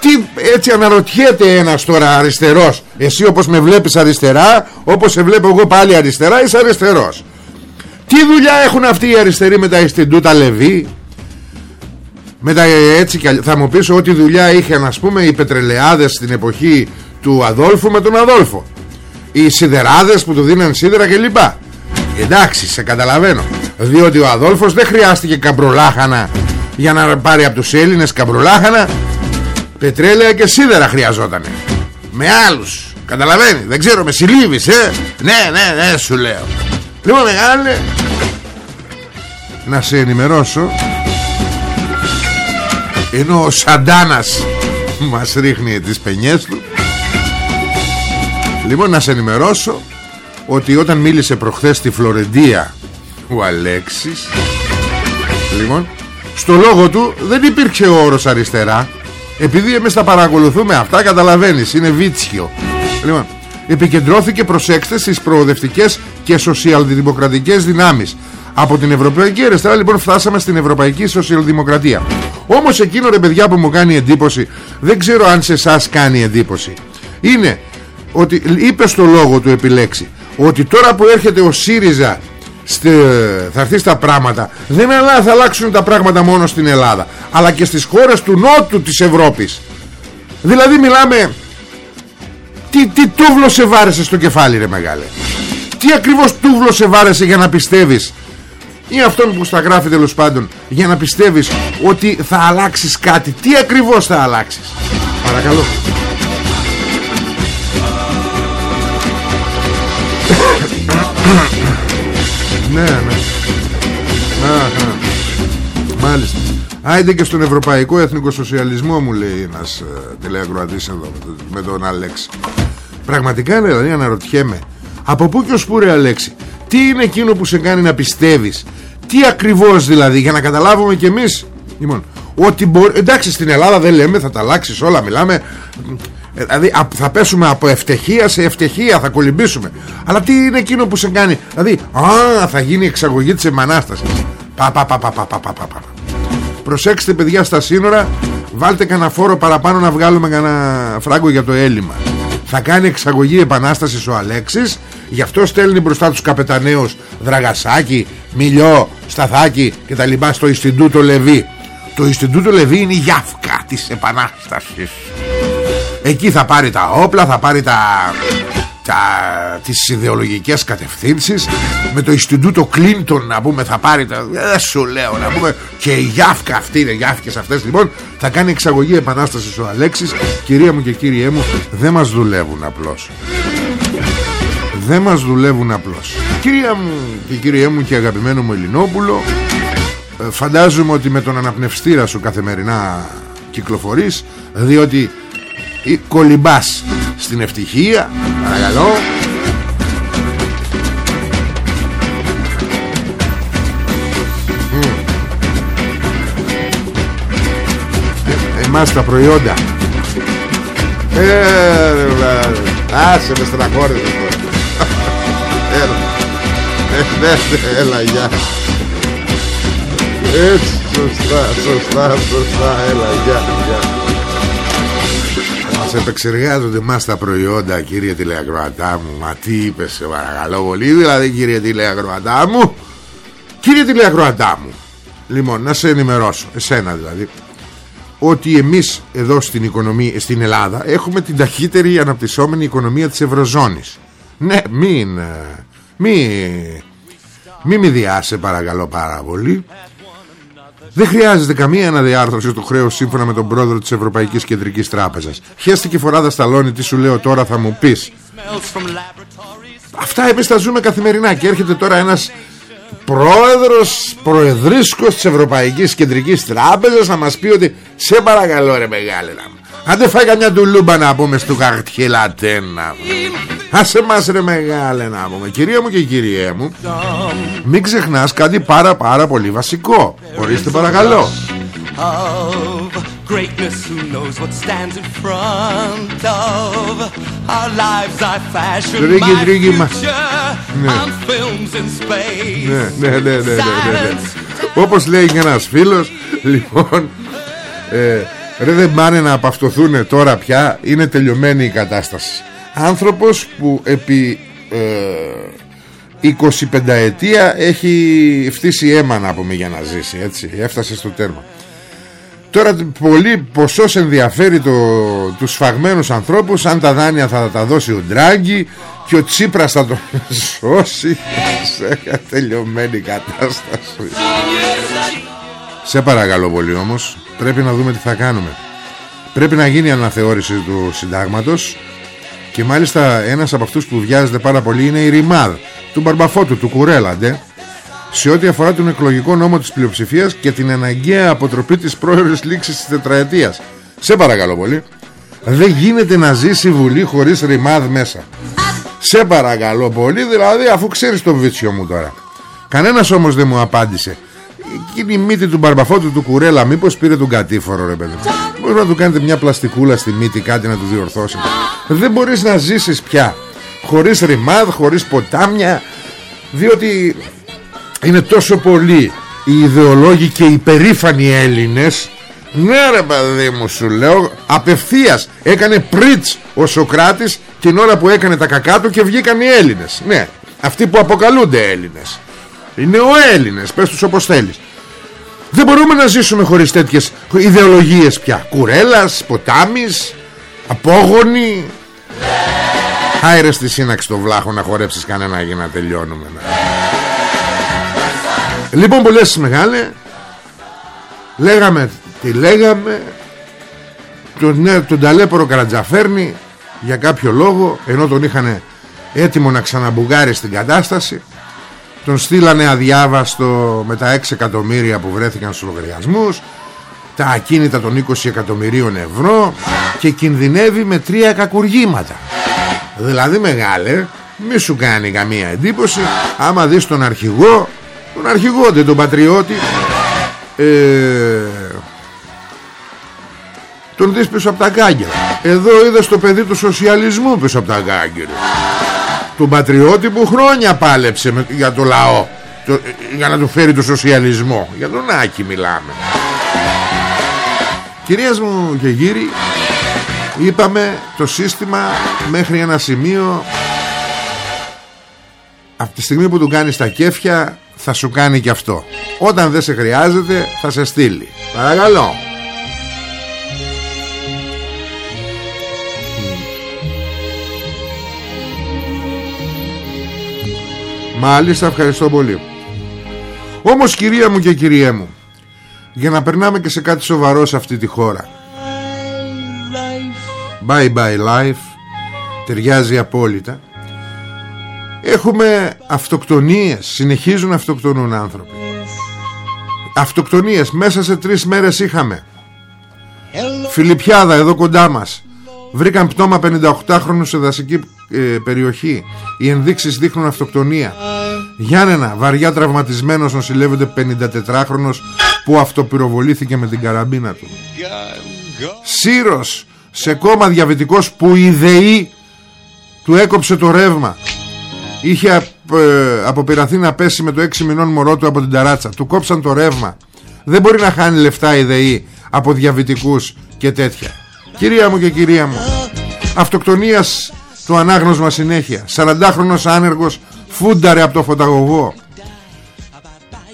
Τι έτσι αναρωτιέται ένας τώρα αριστερός. Εσύ όπως με βλέπεις αριστερά Όπως σε βλέπω εγώ πάλι αριστερά Είσαι αριστερός. Τι δουλειά έχουν αυτοί οι αριστεροί με τα Ιστιντούτα Λεβί; Με τα, έτσι, θα μου πεις ότι δουλειά είχαν ας πούμε οι πετρελαιάδες στην εποχή του Αδόλφου με τον Αδόλφο. Οι σιδεράδες που του δίναν σίδερα κλπ. Εντάξει σε καταλαβαίνω. Διότι ο Αδόλφος δεν χρειάστηκε καμπρολάχανα για να πάρει από τους Έλληνες καμπρολάχανα πετρέλαια και σίδερα χρειαζόταν με άλλους καταλαβαίνει δεν ξέρω με συλλήβεις ε. Ναι ναι ναι σου λέω. Λοιπόν μεγάλε να σε ενημερώσω ενώ ο Σαντάνας μας ρίχνει τις πενιές του Λοιπόν να σε ενημερώσω Ότι όταν μίλησε προχθές στη Φλωρεντία Ο Αλέξης Λοιπόν Στο λόγο του δεν υπήρξε ο όρος αριστερά Επειδή εμείς τα παρακολουθούμε αυτά Καταλαβαίνεις είναι βίτσιο. Λοιπόν επικεντρώθηκε προσέξτε στις προοδευτικές και σοσιαλδημοκρατικές δυνάμεις. Από την Ευρωπαϊκή Αριστερά λοιπόν φτάσαμε στην Ευρωπαϊκή Σοσιαλδημοκρατία. Όμως εκείνο ρε παιδιά που μου κάνει εντύπωση δεν ξέρω αν σε εσάς κάνει εντύπωση είναι ότι είπε στο λόγο του επιλέξει ότι τώρα που έρχεται ο ΣΥΡΙΖΑ στε, θα έρθει στα πράγματα. Δεν θα αλλάξουν τα πράγματα μόνο στην Ελλάδα αλλά και στις χώρες του νότου της Ευρώπης. Δηλαδή μιλάμε τι, τι τούβλο σε βάρεσε στο κεφάλι ρε μεγάλε. Τι ακριβώς τούβλο σε βάρεσε για να πιστεύεις; Ή αυτόν που στα γράφει τέλος πάντων Για να πιστεύεις ότι θα αλλάξεις κάτι. Τι ακριβώς θα αλλάξεις; Παρακαλώ Ναι ναι. Μάλιστα. Άιντε και στον Ευρωπαϊκό Εθνικό Σοσιαλισμό μου λέει ένας ε, τηλεακροατής εδώ με τον Αλέξη Πραγματικά δηλαδή αναρωτιέμαι Από πού και ως πού ρε Αλέξη Τι είναι εκείνο που σε κάνει να πιστεύεις; Τι ακριβώς δηλαδή για να καταλάβουμε κι εμείς; Λοιπόν ότι μπορεί, εντάξει στην Ελλάδα δεν λέμε θα τα αλλάξεις όλα μιλάμε. ε, Δηλαδή θα πέσουμε από ευτυχία σε ευτυχία Θα κολυμπήσουμε. Αλλά τι είναι εκείνο που σε κάνει Δηλαδή α, θα γίνει εξαγωγή της επανάστασης Πα πα πα πα πα πα πα πα Προσέξτε παιδιά στα σύνορα Βάλτε κανένα φόρο παραπάνω να βγάλουμε κανένα φράγκο για το έλλειμμα. Θα κάνει εξαγωγή επανάστασης ο Αλέξης Γι' αυτό στέλνει μπροστά τους καπεταναίους Δραγασάκη, Μιλιό, Σταθάκη και τα λοιπά στο Ιστιντούτο Λεβί. Το Ιστιντούτο Λεβί είναι η γιάφκα της επανάστασης Εκεί θα πάρει τα όπλα, θα πάρει τα τα, τις ιδεολογικές κατευθύνσεις. Με το Ινστιτούτο Κλίντον να πούμε θα πάρει τα, δεν σου λέω να πούμε. Και η Γιάφκα αυτή είναι Γιάφκες αυτές λοιπόν θα κάνει εξαγωγή επανάστασης ο Αλέξης. Κυρία μου και κύριέ μου δεν μας δουλεύουν απλώς. Δεν μας δουλεύουν απλώς. Κυρία μου και κύριέ μου και αγαπημένο μου Ελληνόπουλο ε, φαντάζομαι ότι με τον αναπνευστήρα σου καθημερινά κυκλοφορείς διότι κολυμπάς στην ευτυχία παρακαλώ. Ε, εμάς τα προϊόντα. Ε, άσε με στεναχώρησες έλα. Ε, ναι, ναι, έλα γεια. Έτσι σωστά σωστά σωστά έλα γεια γεια μας επεξεργάζονται μας τα προϊόντα κύριε τηλεακροατά μου. Μα τι είπες σε παρακαλώ πολύ. Δηλαδή κύριε τηλεακροατά μου Κύριε τηλεακροατά μου Λοιπόν να σε ενημερώσω Εσένα δηλαδή Ότι εμείς εδώ στην, οικονομία, στην Ελλάδα Έχουμε την ταχύτερη αναπτυσσόμενη οικονομία της Ευρωζώνης. Ναι μην Μην Μη μη διάσε παρακαλώ πάρα πολύ δεν χρειάζεται καμία αναδιάρθρωση του χρέου σύμφωνα με τον πρόεδρο της Ευρωπαϊκής Κεντρικής Τράπεζας. Χέστηκε φοράδα σταλόνι, τι σου λέω τώρα θα μου πεις. Αυτά εμείς τα ζούμε καθημερινά και έρχεται τώρα ένας πρόεδρος, προεδρίσκος της Ευρωπαϊκής Κεντρικής Τράπεζας να μας πει ότι σε παρακαλώ ρε μεγάλε να αν δεν φάει καμιά τουλούμπα να πούμε στο καρτιελατένα Άσε μας ρε μεγάλε να πούμε. Κυρία μου και κυρία μου Μην ξεχνάς κάτι πάρα πάρα πολύ βασικό. Ορίστε παρακαλώ. Τρίγι τρίγι μα Ναι. ναι ναι ναι Όπως λέει και ένας φίλος Λοιπόν ε, Ρε δεν πάνε να απαυτοθούν τώρα πια. Είναι τελειωμένη η κατάσταση. Άνθρωπος που επί ε, 25 ετία Έχει φτύσει αίμα να πούμε για να ζήσει έτσι. Έφτασε στο τέρμα. Τώρα πολύ ποσός ενδιαφέρει το, τους σφαγμένους ανθρώπους Αν τα δάνεια θα τα δώσει ο Ντράγκη Και ο Τσίπρας θα τον σώσει. Σε τελειωμένη κατάσταση. Σε παρακαλώ πολύ όμως Πρέπει να δούμε τι θα κάνουμε. Πρέπει να γίνει αναθεώρηση του συντάγματος Και μάλιστα ένας από αυτούς που βιάζεται πάρα πολύ Είναι η Ρημάδ Του Μπαρμπαφώτου, του Κουρέλαντε Σε ό,τι αφορά τον εκλογικό νόμο της πλειοψηφίας Και την αναγκαία αποτροπή της πρόορης λήξης της τετραετίας. Σε παρακαλώ πολύ. Δεν γίνεται να ζήσει η Βουλή χωρίς ρημάδ μέσα. Σε παρακαλώ πολύ Δηλαδή αφού ξέρεις το βίτσιο μου τώρα. Κανένας όμως δεν μου απάντησε Εκείνη η μύτη του μπαρμπαφώτου του κουρέλα Μήπως πήρε τον κατήφορο ρε παιδί Μπορεί να του κάνετε μια πλαστικούλα στη μύτη Κάτι να του διορθώσει. Δεν μπορείς να ζήσεις πια. Χωρίς ρημάδ, χωρίς ποτάμια. Διότι είναι τόσο πολλοί Οι ιδεολόγοι και οι περήφανοι Έλληνες. Ναι ρε παιδί μου σου λέω Απευθείας. Έκανε πριτς ο Σοκράτης Την ώρα που έκανε τα κακά του Και βγήκαν οι Έλληνες. Ναι αυτοί που αποκαλούνται Έλληνες Είναι ο Έλληνες Πες τους όπως θέλεις. Δεν μπορούμε να ζήσουμε χωρίς τέτοιες ιδεολογίες πια. Κουρέλας, ποτάμις, απόγονοι. Άιρες στη σύναξη το βλάχο να χορέψεις κανένα για να τελειώνουμε ναι. Λοιπόν που λες μεγάλε. Λέγαμε τι λέγαμε. Τον, ναι, τον ταλέπορο Καρατζαφέρνη Για κάποιο λόγο Ενώ τον είχαν έτοιμο να ξαναμπουγάρει στην κατάσταση τον στείλανε αδιάβαστο με τα 6 εκατομμύρια που βρέθηκαν στους λογαριασμούς Τα ακίνητα των 20 εκατομμυρίων ευρώ Και κινδυνεύει με τρία κακουργήματα. Δηλαδή μεγάλε Μη σου κάνει καμία εντύπωση Άμα δεις τον αρχηγό Τον αρχηγό δεν τον πατριώτη ε, Τον δεις πίσω από τα κάγκελα. Εδώ είδες το παιδί του σοσιαλισμού πίσω από τα κάγκελα του πατριώτη που χρόνια πάλεψε για το λαό. Το, για να του φέρει το σοσιαλισμό. Για τον Άκη μιλάμε. Κυρίες μου και γύρι είπαμε το σύστημα μέχρι ένα σημείο. Από τη στιγμή που του κάνεις τα κέφια θα σου κάνει και αυτό. Όταν δεν σε χρειάζεται θα σε στείλει. Παρακαλώ Μάλιστα ευχαριστώ πολύ. Όμως κυρία μου και κυρία μου Για να περνάμε και σε κάτι σοβαρό σε αυτή τη χώρα. Bye bye life Ταιριάζει απόλυτα. Έχουμε αυτοκτονίες Συνεχίζουν να αυτοκτονούν άνθρωποι. Αυτοκτονίες Μέσα σε τρεις μέρες είχαμε. Φιλιππιάδα εδώ κοντά μας. Βρήκαν πτώμα 58χρονου σε δασική ε, περιοχή. Οι ενδείξεις δείχνουν αυτοκτονία Γιάννενα βαριά τραυματισμένος νοσηλεύεται 54χρονος Που αυτοπυροβολήθηκε με την καραμπίνα του. Σύρος σε κόμμα διαβητικός που η ΔΕΗ του έκοψε το ρεύμα. Είχε ε, αποπειραθεί να πέσει με το 6 μηνών μωρό του από την ταράτσα. Του κόψαν το ρεύμα. Δεν μπορεί να χάνει λεφτά η ΔΕΗ από διαβητικούς και τέτοια. Κυρία μου και κυρία μου Αυτοκτονίας το ανάγνωσμα συνέχεια. 40χρονος άνεργος φούνταρε από το φωταγωγό.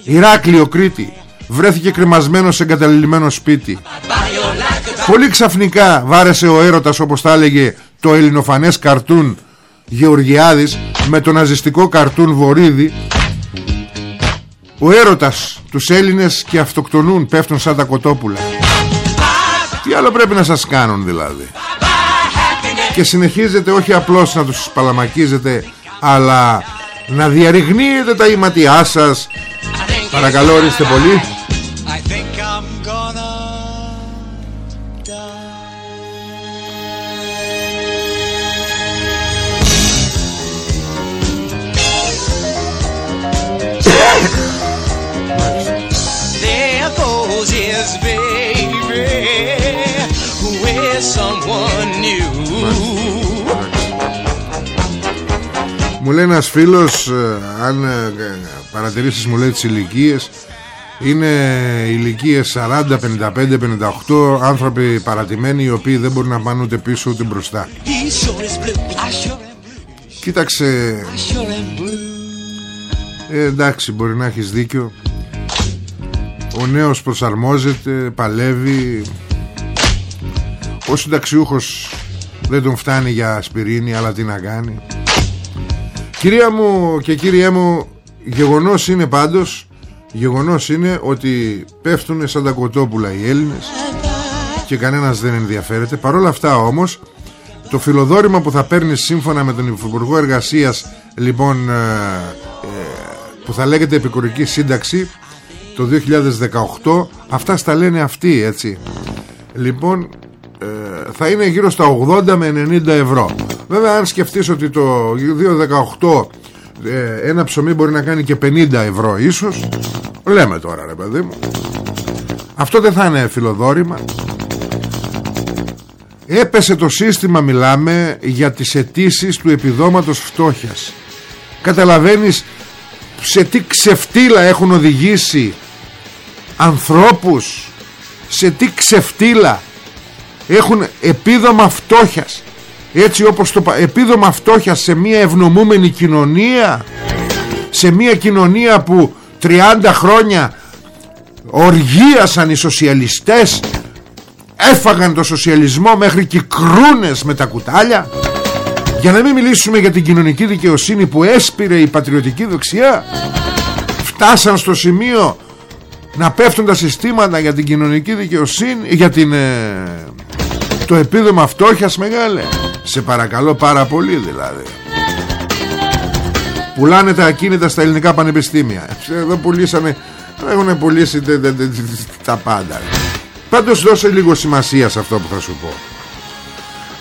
Ηράκλειο Κρήτη. Βρέθηκε κρεμασμένος σε εγκαταλειμμένο σπίτι. Πολύ ξαφνικά βάρεσε ο έρωτας όπως τα έλεγε το ελληνοφανές καρτούν Γεωργιάδης με το ναζιστικό καρτούν Βορύδη. Ο έρωτας τους Έλληνες και αυτοκτονούν πέφτουν σαν τα κοτόπουλα. Τι άλλο πρέπει να σας κάνουν δηλαδή; Και συνεχίζετε όχι απλώς να τους παλαμακίζετε Αλλά να διαρριγνύετε τα ηματιά σας. Παρακαλώ ορίστε πολύ Μου λέει ένας φίλος ε, Αν ε, παρατηρήσεις μου λέει τις ηλικίες. Είναι ηλικίες 40, 55, 58 Άνθρωποι παρατημένοι Οι οποίοι δεν μπορούν να πάνε ούτε πίσω ούτε μπροστά. Κοίταξε. Ε, Εντάξει μπορεί να έχεις δίκιο. Ο νέος προσαρμόζεται Παλεύει Ο συνταξιούχος Δεν τον φτάνει για ασπιρίνη Αλλά τι να κάνει. Κυρία μου και κύριέ μου Γεγονός είναι πάντως Γεγονός είναι ότι πέφτουν σαν τα κοτόπουλα οι Έλληνες Και κανένας δεν ενδιαφέρεται. Παρ' όλα αυτά όμως Το φιλοδόρημα που θα παίρνεις σύμφωνα με τον Υπουργό Εργασίας Λοιπόν ε, ε, Που θα λέγεται επικουρική σύνταξη Το 2018 Αυτά στα λένε αυτοί έτσι. Λοιπόν ε, θα είναι γύρω στα 80 με 90 ευρώ. Βέβαια αν σκεφτείς ότι το 2018 ε, ένα ψωμί μπορεί να κάνει και 50 ευρώ ίσως λέμε τώρα ρε παιδί μου. Αυτό δεν θα είναι φιλοδόρημα. Έπεσε το σύστημα μιλάμε για τις αιτήσεις του επιδόματος φτώχειας. Καταλαβαίνεις σε τι ξεφτύλα έχουν οδηγήσει ανθρώπους σε τι ξεφτύλα έχουν επίδομα φτώχειας. Έτσι όπως το επίδομα φτώχειας σε μια ευνομούμενη κοινωνία σε μια κοινωνία που 30 χρόνια οργίασαν οι σοσιαλιστές έφαγαν το σοσιαλισμό μέχρι και κρούνες με τα κουτάλια. Για να μην μιλήσουμε για την κοινωνική δικαιοσύνη που έσπηρε η πατριωτική δεξιά φτάσαν στο σημείο να πέφτουν τα συστήματα για την κοινωνική δικαιοσύνη για την, ε, το επίδομα φτώχειας μεγάλε. Σε παρακαλώ πάρα πολύ δηλαδή. Πουλάνε τα ακίνητα στα ελληνικά πανεπιστήμια. Εδώ πουλήσανε έχουν πουλήσει τα πάντα. Πάντως δώσε λίγο σημασία σε αυτό που θα σου πω.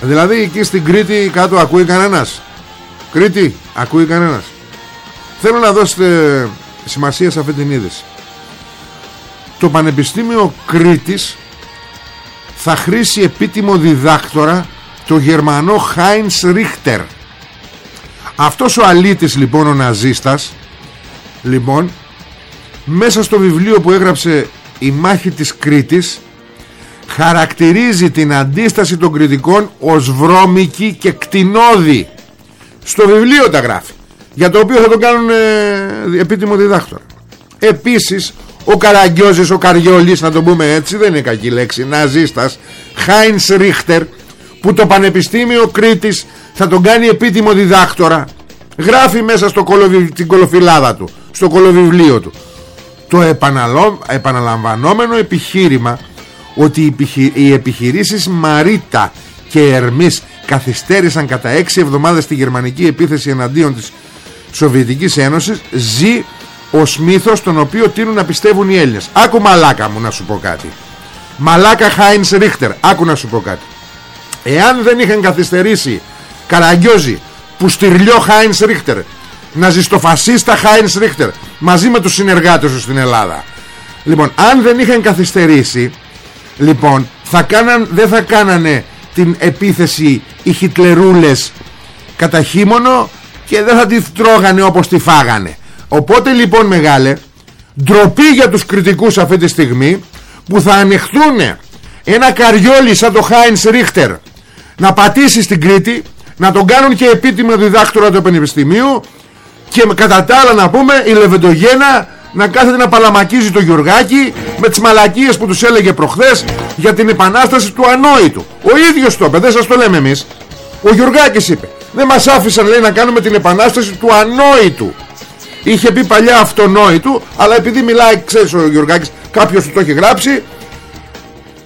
Δηλαδή εκεί στην Κρήτη κάτω ακούει κανένας; Κρήτη ακούει κανένας; Θέλω να δώσετε σημασία σε αυτή την είδηση το Πανεπιστήμιο Κρήτης θα χρήσει επίτιμο διδάκτορα το Γερμανό Χάινς Ρίχτερ αυτός ο αλήτης λοιπόν ο ναζίστας λοιπόν μέσα στο βιβλίο που έγραψε η μάχη της Κρήτης χαρακτηρίζει την αντίσταση των κριτικών ως βρώμικη και κτηνώδη στο βιβλίο τα γράφει για το οποίο θα τον κάνουν ε, επίτιμο διδάκτορα. Επίσης ο Καραγκιόζης, ο Καριόλης να το πούμε έτσι δεν είναι κακή λέξη ναζίστας Χάινς Ρίχτερ που το Πανεπιστήμιο Κρήτης θα τον κάνει επίτιμο διδάκτορα. Γράφει μέσα στο κολοβι... την κολοφυλάδα του στο κολοβιβλίο του. Το επαναλαμβανόμενο επιχείρημα ότι οι επιχειρήσεις Μαρίτα και Ερμής καθυστέρησαν κατά έξι εβδομάδες τη γερμανική επίθεση εναντίον της Σοβιετικής Ένωσης ζει ο μύθος τον οποίο τείνουν να πιστεύουν οι Έλληνες. Άκου μαλάκα μου να σου πω κάτι. Μαλάκα Χάινς Ρίχτερ άκου να σου πω κάτι. Εάν δεν είχαν καθυστερήσει Καραγκιόζη που στυρλιό Χάινς Ρίχτερ να φασίστα Χάινς Ρίχτερ μαζί με τους συνεργάτες τους στην Ελλάδα. Λοιπόν αν δεν είχαν καθυστερήσει λοιπόν θα κάναν, δεν θα κάνανε την επίθεση οι χιτλερούλες κατά χείμωνο και δεν θα τη τρώγανε όπως τη φάγανε οπότε λοιπόν μεγάλε ντροπή για τους κριτικούς αυτή τη στιγμή που θα ανεχθούν ένα καριόλι σαν το Χάινς Ρίχτερ να πατήσει στην Κρήτη να τον κάνουν και επίτιμο διδάκτορα του Πανεπιστημίου και κατά τα άλλα να πούμε η Λεβεντογένα να κάθεται να παλαμακίζει το Γιουργάκη με τις μαλακίες που τους έλεγε προχθές για την επανάσταση του ανόητου. Ο ίδιος το είπε, δεν σας το λέμε εμείς. Ο Γιουργάκης είπε, δεν μας άφησαν λέει να κάνουμε την επανάσταση του ανόητου. Είχε πει παλιά αυτονόητου, αλλά επειδή μιλάει, ξέρεις ο Γιουργάκης, κάποιος του το έχει γράψει,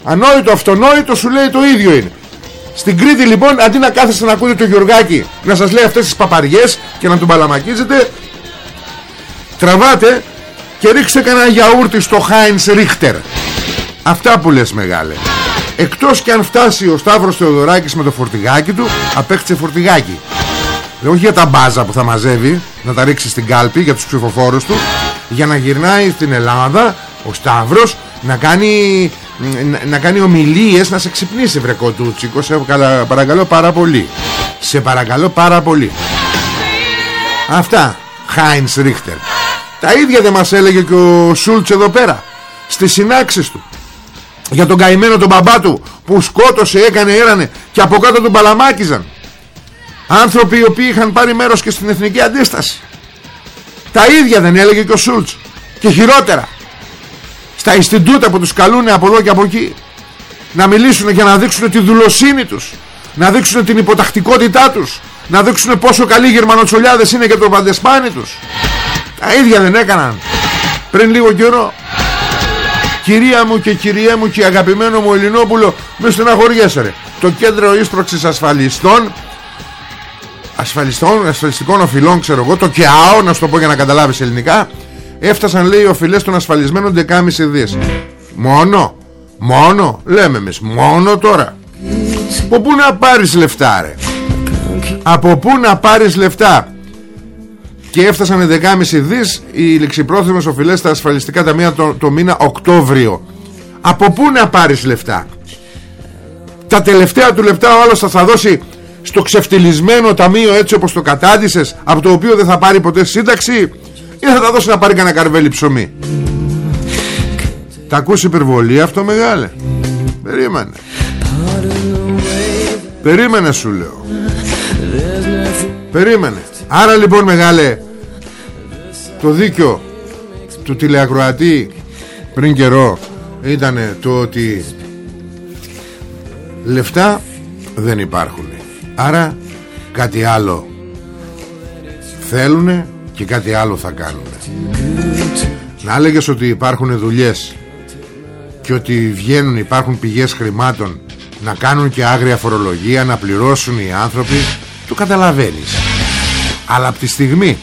ανόητο, αυτονόητο σου λέει το ίδιο είναι. Στην Κρήτη λοιπόν αντί να κάθεστε να ακούτε το Γιουργάκη να σας λέει αυτές τις παπαριές και να τον παλαμακίζετε τραβάτε και ρίξτε κανένα γιαούρτι στο Χάινς Ρίχτερ αυτά που λες μεγάλε. Εκτός και αν φτάσει ο Σταύρος Θεοδωράκης με το φορτηγάκι του απέκτησε φορτηγάκι όχι για τα μπάζα που θα μαζεύει να τα ρίξει στην κάλπη για τους ψηφοφόρους του για να γυρνάει στην Ελλάδα ο Σταύρος να κάνει να, να κάνει ομιλίες να σε ξυπνήσει βρε κοντούτσικος. Σε παρακαλώ πάρα πολύ. Σε παρακαλώ πάρα πολύ. Αυτά Χάινς Ρίχτερ. Τα ίδια δεν μας έλεγε και ο Σούλτς εδώ πέρα Στις συνάξεις του. Για τον καημένο τον μπαμπά του Που σκότωσε, έκανε, έρανε Και από κάτω τον παλαμάκιζαν Άνθρωποι οι οποίοι είχαν πάρει μέρος και στην εθνική αντίσταση. Τα ίδια δεν έλεγε και ο Σούλτς. Και χειρότερα. Στα Ινστιτούτα που τους καλούν από εδώ και από εκεί Να μιλήσουν και να δείξουν τη δουλοσύνη τους Να δείξουν την υποτακτικότητά τους Να δείξουν πόσο καλοί γερμανοτσολιάδες είναι και το παντεσπάνι τους. Τα ίδια δεν έκαναν. Πριν λίγο καιρό Κυρία μου και κυρία μου και αγαπημένο μου Ελληνόπουλο Με στεναχωριέσαι ρε. Το κέντρο ίσπροξης ασφαλιστών Ασφαλιστών, ασφαλιστικών οφειλών ξέρω εγώ Το ΚΕΑΟ να σου το πω για να καταλάβεις ελληνικά Έφτασαν λέει οι οφειλές των ασφαλισμένων 10,5 δις. Μόνο Μόνο λέμε εμείς Μόνο τώρα. Από πού να πάρεις λεφτά ρε; Από πού να πάρεις λεφτά; Και έφτασαν 10,5 δις Οι λεξιπρόθεσμες οφειλές στα ασφαλιστικά ταμεία το, το μήνα Οκτώβριο. Από πού να πάρεις λεφτά; Τα τελευταία του λεπτά ο άλλος θα, θα δώσει στο ξεφτυλισμένο ταμείο έτσι όπως το κατάντησες από το οποίο δεν θα πάρει ποτέ σύνταξη ή θα τα δώσει να πάρει κανένα καρβέλι ψωμί. Τα ακούσει υπερβολή αυτό μεγάλε; Περίμενε. Περίμενε σου λέω. Περίμενε. Άρα λοιπόν μεγάλε το δίκιο του τηλεακροατή πριν καιρό ήταν το ότι λεφτά δεν υπάρχουν Άρα κάτι άλλο. Θέλουνε και κάτι άλλο θα κάνουν. Να έλεγες ότι υπάρχουν δουλειές και ότι βγαίνουν υπάρχουν πηγές χρημάτων να κάνουν και άγρια φορολογία να πληρώσουν οι άνθρωποι. Το καταλαβαίνεις. Αλλά από τη στιγμή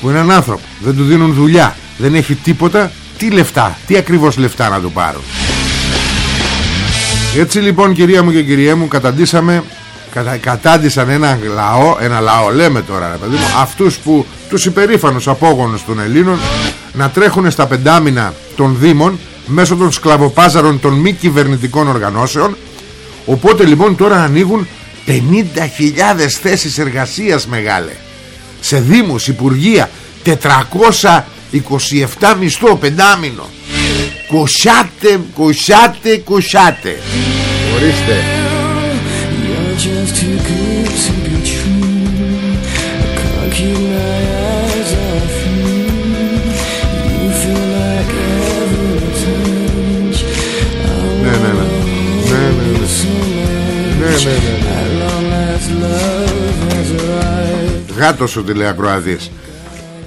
που έναν άνθρωπο δεν του δίνουν δουλειά δεν έχει τίποτα τι λεφτά, τι ακριβώς λεφτά να του πάρουν; Έτσι λοιπόν κυρία μου και κυρία μου καταντήσαμε κατα, κατάντησαν ένα λαό ένα λαό λέμε τώρα ρε παιδί μου αυτούς που τους υπερήφανους απόγονους των Ελλήνων να τρέχουν στα πεντάμινα των Δήμων μέσω των σκλαβοπάζαρων των μη κυβερνητικών οργανώσεων. Οπότε λοιπόν τώρα ανοίγουν 50.000 θέσεις εργασίας μεγάλε. Σε Δήμους, Υπουργεία 427 μισθό πεντάμινο. Κοσάτε, κοσάτε, κοσάτε ορίστε just too good to be true. I can't keep my eyes off you. You feel like heaven touch. Ναι, ναι, ναι. Ναι, ναι, ναι. Ναι, ναι, ναι. Γάτος ο τηλεακροατής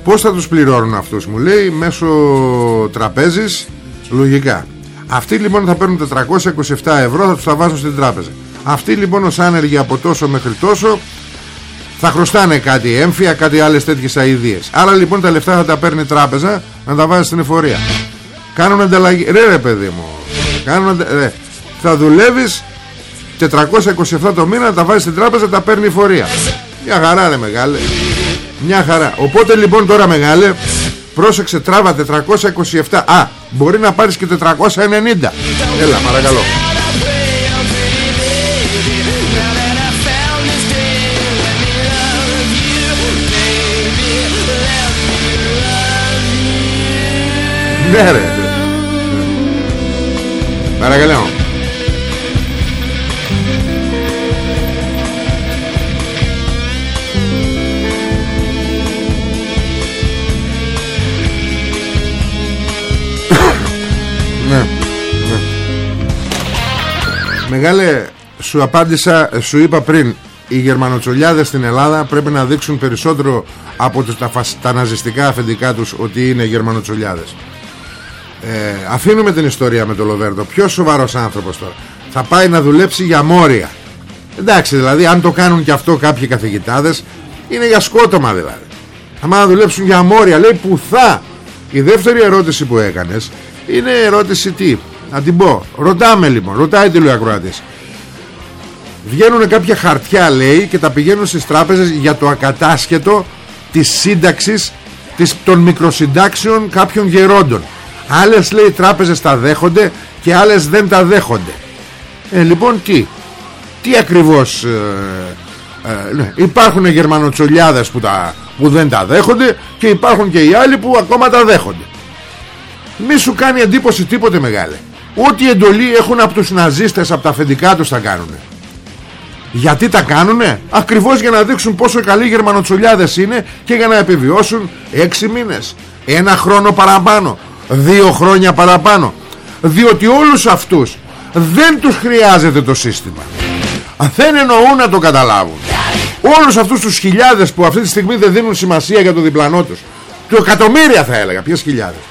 Πώς θα τους πληρώνουν αυτούς μου λέει Μέσω τραπέζης Λογικά Αυτοί λοιπόν θα παίρνουν 427 ευρώ Θα τους τα βάζουν στην τράπεζα αυτοί λοιπόν ως άνεργοι από τόσο μέχρι τόσο θα χρωστάνε κάτι έμφυα, κάτι άλλες τέτοιες αηδίες. Άρα λοιπόν τα λεφτά θα τα παίρνει τράπεζα να τα βάζει στην εφορία. Κάνουν ανταλλαγή. Ρε ρε παιδί μου. Κάνουν, ρε. Θα δουλεύεις 427 το μήνα, τα βάζεις στην τράπεζα, τα παίρνει η εφορία. Μια χαρά ρε μεγάλε. Μια χαρά. Οπότε λοιπόν τώρα μεγάλε, πρόσεξε τράβα 427. Α, μπορεί να πάρεις και 490. Έλα παρακαλώ. Ναι ρε. Παρακαλώ. Ναι, ναι. Μεγάλε σου απάντησα Σου είπα πριν Οι γερμανοτσολιάδες στην Ελλάδα Πρέπει να δείξουν περισσότερο Από τα, τα ναζιστικά αφεντικά τους Ότι είναι γερμανοτσολιάδες ε, αφήνουμε την ιστορία με τον Λοβέρντο. Πιο σοβαρός άνθρωπος τώρα. Θα πάει να δουλέψει για μόρια. Εντάξει δηλαδή αν το κάνουν και αυτό κάποιοι καθηγητάδες Είναι για σκότωμα δηλαδή. Θα να δουλέψουν για μόρια. Λέει που θα; Η δεύτερη ερώτηση που έκανες Είναι ερώτηση τι; Να την πω. Ρωτάμε λοιπόν. Ρωτάει τη Λουακροάτης Βγαίνουν κάποια χαρτιά λέει Και τα πηγαίνουν στις τράπεζες για το ακατάσχετο Της σύνταξης των μικροσυντάξεων κάποιων γερόντων Άλλες λέει τράπεζες τα δέχονται και άλλες δεν τα δέχονται. Ε, λοιπόν τι, τι ακριβώς... Ε, ε, ναι, υπάρχουν γερμανοτσολιάδες που, τα, που δεν τα δέχονται και υπάρχουν και οι άλλοι που ακόμα τα δέχονται. Μη σου κάνει εντύπωση τίποτε μεγάλε. Ό,τι εντολή έχουν από τους ναζίστες από τα αφεντικά τους θα κάνουνε. Γιατί τα κάνουνε; Ακριβώς για να δείξουν πόσο καλοί γερμανοτσολιάδες είναι Και για να επιβιώσουν έξι μήνες Ένα χρόνο παραπάνω δύο χρόνια παραπάνω. Διότι όλους αυτούς δεν τους χρειάζεται το σύστημα. Δεν εννοούν να το καταλάβουν. Όλους αυτούς τους χιλιάδες που αυτή τη στιγμή δεν δίνουν σημασία για το διπλανό τους. Του εκατομμύρια θα έλεγα ποιες χιλιάδες.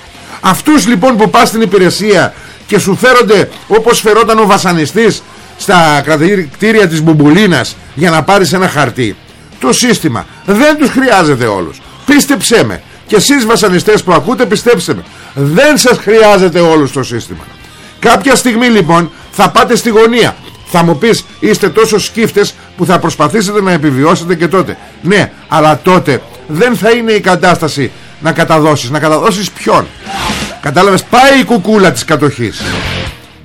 Αυτούς λοιπόν που πας στην υπηρεσία και σου φέρονται όπως φερόταν ο βασανιστής στα κρατήρια της Μπουμπουλίνας για να πάρεις ένα χαρτί. Το σύστημα δεν τους χρειάζεται όλους. Πίστεψέ με. Και εσείς βασανιστές που ακούτε πιστέψτε με Δεν σας χρειάζεται όλο το σύστημα. Κάποια στιγμή λοιπόν θα πάτε στη γωνία. Θα μου πεις είστε τόσος σκύφτες που θα προσπαθήσετε να επιβιώσετε και τότε. Ναι αλλά τότε δεν θα είναι η κατάσταση να καταδώσεις. Να καταδώσεις ποιον; Κατάλαβες πάει η κουκούλα της κατοχής.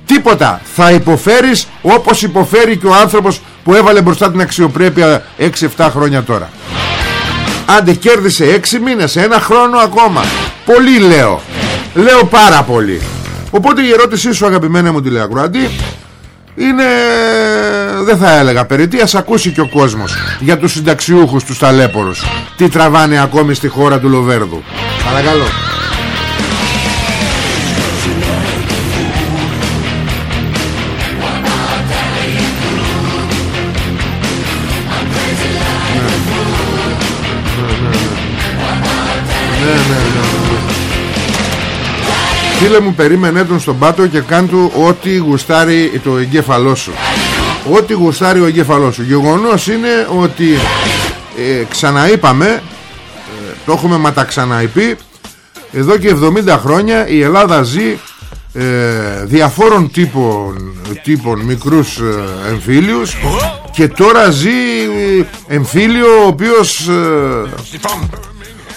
Τίποτα. Θα υποφέρεις όπως υποφέρει και ο άνθρωπος που έβαλε μπροστά την αξιοπρέπεια 6-7 χρόνια τώρα. Άντε κέρδισε 6 μήνες Ένα χρόνο ακόμα. Πολύ λέω Λέω πάρα πολύ. Οπότε η ερώτησή σου αγαπημένα μου τηλεακροατή είναι δεν θα έλεγα περιττή ας ακούσει και ο κόσμος για τους συνταξιούχους τους ταλέπορους τι τραβάνε ακόμη στη χώρα του Λοβέρδου. Παρακαλώ Φίλε μου περίμενε τον στον πάτο και κάν του ό,τι γουστάρει το εγκέφαλό σου. Ό,τι γουστάρει ο εγκέφαλός σου. Γεγονός είναι ότι ε, ξαναείπαμε ε, Το έχουμε ματαξαναειπεί Εδώ και 70 χρόνια η Ελλάδα ζει ε, διαφόρων τύπων, τύπων μικρούς ε, εμφύλιους και τώρα ζει ε, εμφύλιο ο οποίος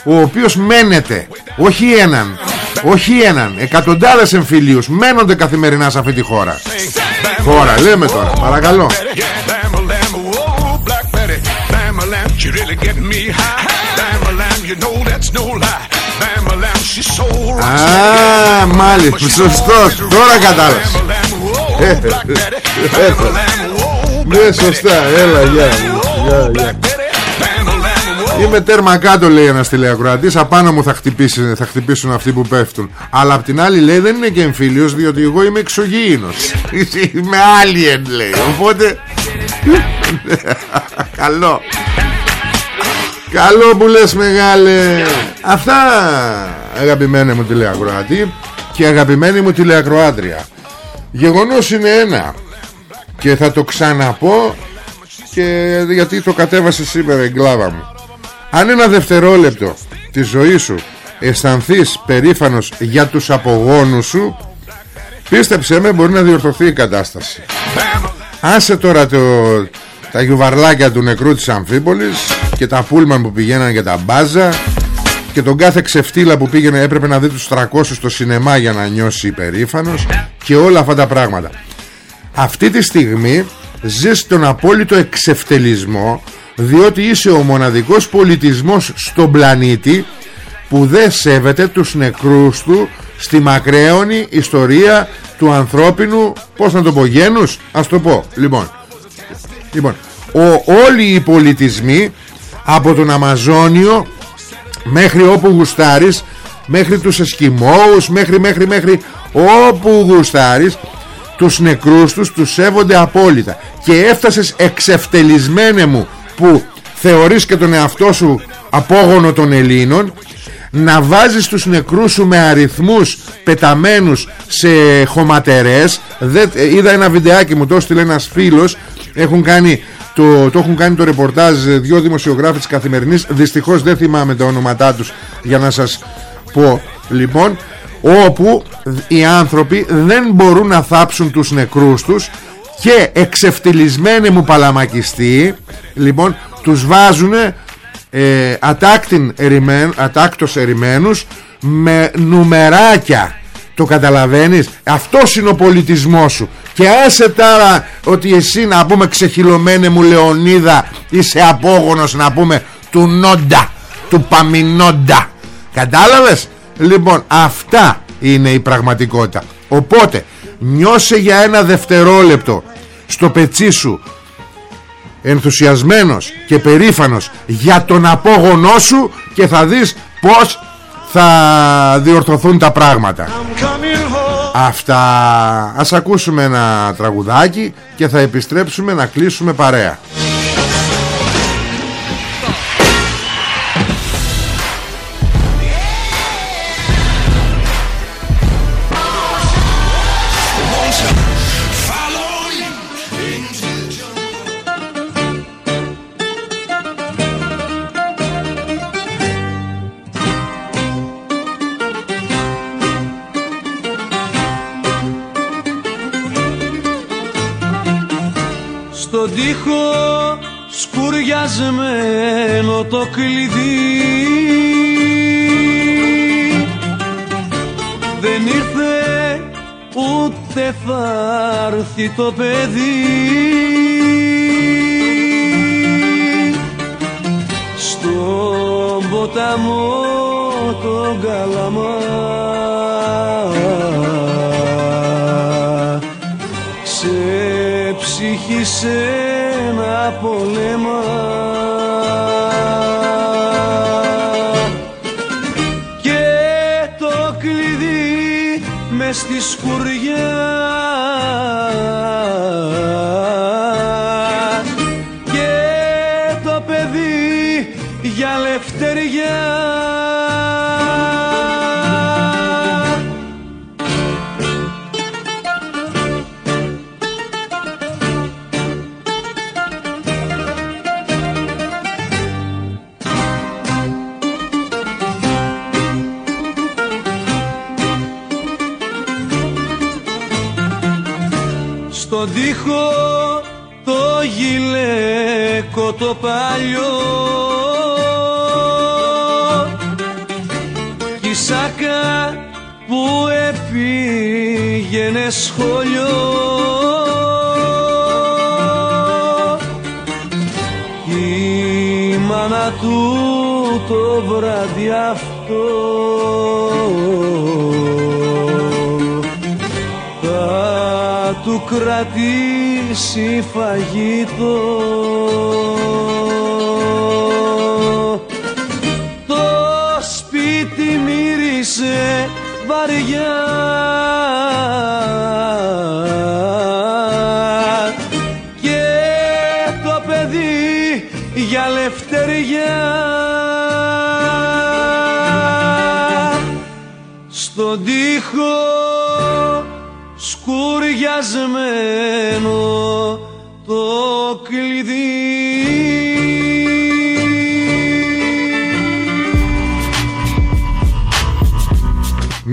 ο οποίος μένεται όχι έναν όχι έναν, εκατοντάδες εμφυλίους μένονται καθημερινά σε αυτή τη χώρα Χώρα, λέμε τώρα, παρακαλώ Α, μάλιστα, σωστός, τώρα κατάλαβες Ναι, σωστά, έλα, γεια, γεια, γεια Είμαι τέρμα κάτω λέει ένας τηλεακροατής. Απάνω μου θα, χτυπήσεις, θα χτυπήσουν αυτοί που πέφτουν. Αλλά απ' την άλλη λέει δεν είναι και εμφύλιος Διότι εγώ είμαι εξωγήινος. Είμαι alien λέει. Οπότε Καλό. Καλό που λες μεγάλε. Αυτά αγαπημένοι μου τηλεακροατή Και αγαπημένη μου τηλεακροάτρια. Γεγονός είναι ένα. Και θα το ξαναπώ και γιατί το κατέβασε σήμερα η κλάβα μου αν ένα δευτερόλεπτο της ζωής σου αισθανθείς περήφανος για τους απογόνους σου πίστεψέ με μπορεί να διορθωθεί η κατάσταση. Άσε τώρα το, τα γιουβαρλάκια του νεκρού της Αμφίπολης και τα πούλμαν που πηγαίναν για τα μπάζα και τον κάθε ξεφτύλα που πήγαινε έπρεπε να δει τους 300 στο σινεμά για να νιώσει υπερήφανος και όλα αυτά τα πράγματα. Αυτή τη στιγμή ζεις τον απόλυτο εξευτελισμό διότι είσαι ο μοναδικός πολιτισμός στον πλανήτη που δεν σέβεται τους νεκρούς του στη μακραίωνη ιστορία του ανθρώπινου πως να το πω γένους. Ας το πω. Λοιπόν, λοιπόν ο, όλοι οι πολιτισμοί από τον Αμαζόνιο μέχρι όπου γουστάρεις μέχρι τους Εσκιμώους μέχρι μέχρι μέχρι όπου γουστάρεις τους νεκρούς τους τους σέβονται απόλυτα. Και έφτασες εξευτελισμένε μου που θεωρείς και τον εαυτό σου απόγονο των Ελλήνων να βάζεις τους νεκρούς σου με αριθμούς πεταμένους σε χωματερές. Δεν, είδα ένα βιντεάκι μου το στείλε ένας φίλος. Έχουν κάνει το, το έχουν κάνει το ρεπορτάζ δύο δημοσιογράφοι της Καθημερινής. Δυστυχώς δεν θυμάμαι τα ονόματά τους για να σας πω. Λοιπόν όπου οι άνθρωποι δεν μπορούν να θάψουν τους νεκρούς τους και εξευτελισμένοι μου παλαμακιστοί λοιπόν τους βάζουν ε, ατάκτην ερημέν, ατάκτος ερημένους με νουμεράκια. Το καταλαβαίνεις; Αυτός είναι ο πολιτισμός σου. Και άσε τώρα ότι εσύ να πούμε ξεχυλωμένε μου Λεωνίδα είσαι απόγονος να πούμε του Νόντα του Παμινόντα. Κατάλαβες; Λοιπόν αυτά είναι η πραγματικότητα. Οπότε νιώσε για ένα δευτερόλεπτο στο πετσί σου. Ενθουσιασμένος και περήφανος για τον απόγονό σου και θα δεις πως θα διορθωθούν τα πράγματα. Αυτά. Ας ακούσουμε ένα τραγουδάκι και θα επιστρέψουμε να κλείσουμε παρέα σκουριασμένο το κλειδί. Δεν ήρθε ούτε θα έρθει το παιδί. Στον ποταμό τον καλαμά ψύχησε ένα πολέμα σκουριά στον τοίχο το γυλαίκο το παλιό. Κι η σάκα που επήγαινε σχολείο κρατήσει φαγητό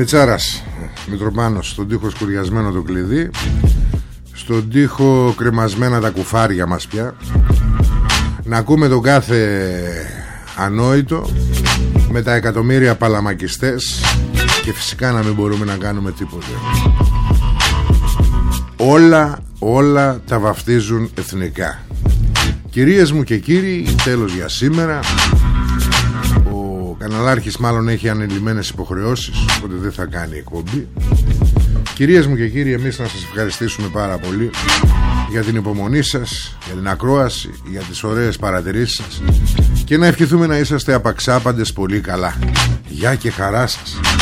Μιτσάρας Μητροπάνος στον τοίχο σκουριασμένο το κλειδί στον τοίχο κρεμασμένα τα κουφάρια μας πια. Να ακούμε τον κάθε ανόητο με τα εκατομμύρια παλαμακιστές και φυσικά να μην μπορούμε να κάνουμε τίποτε. Όλα όλα τα βαφτίζουν εθνικά. Κυρίες μου και κύριοι τέλος για σήμερα. ο καναλάρχης μάλλον έχει ανελημμένες υποχρεώσεις οπότε δεν θα κάνει εκπομπή Κυρίες μου και κύριοι εμείς να σας ευχαριστήσουμε πάρα πολύ για την υπομονή σας, για την ακρόαση, για τις ωραίες παρατηρήσεις σας και να ευχηθούμε να είσαστε απαξάπαντες πολύ καλά. Γεια και χαρά σας.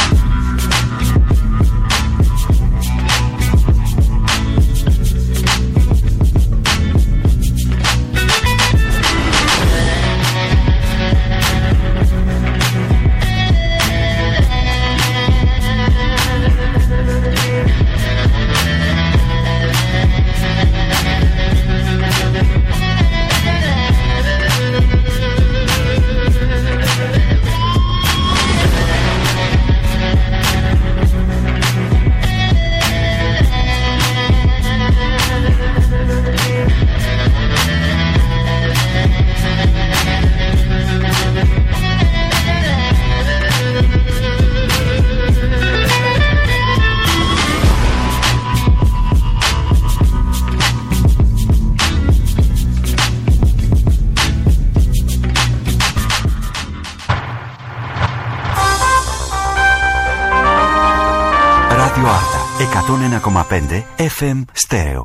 FM Stereo.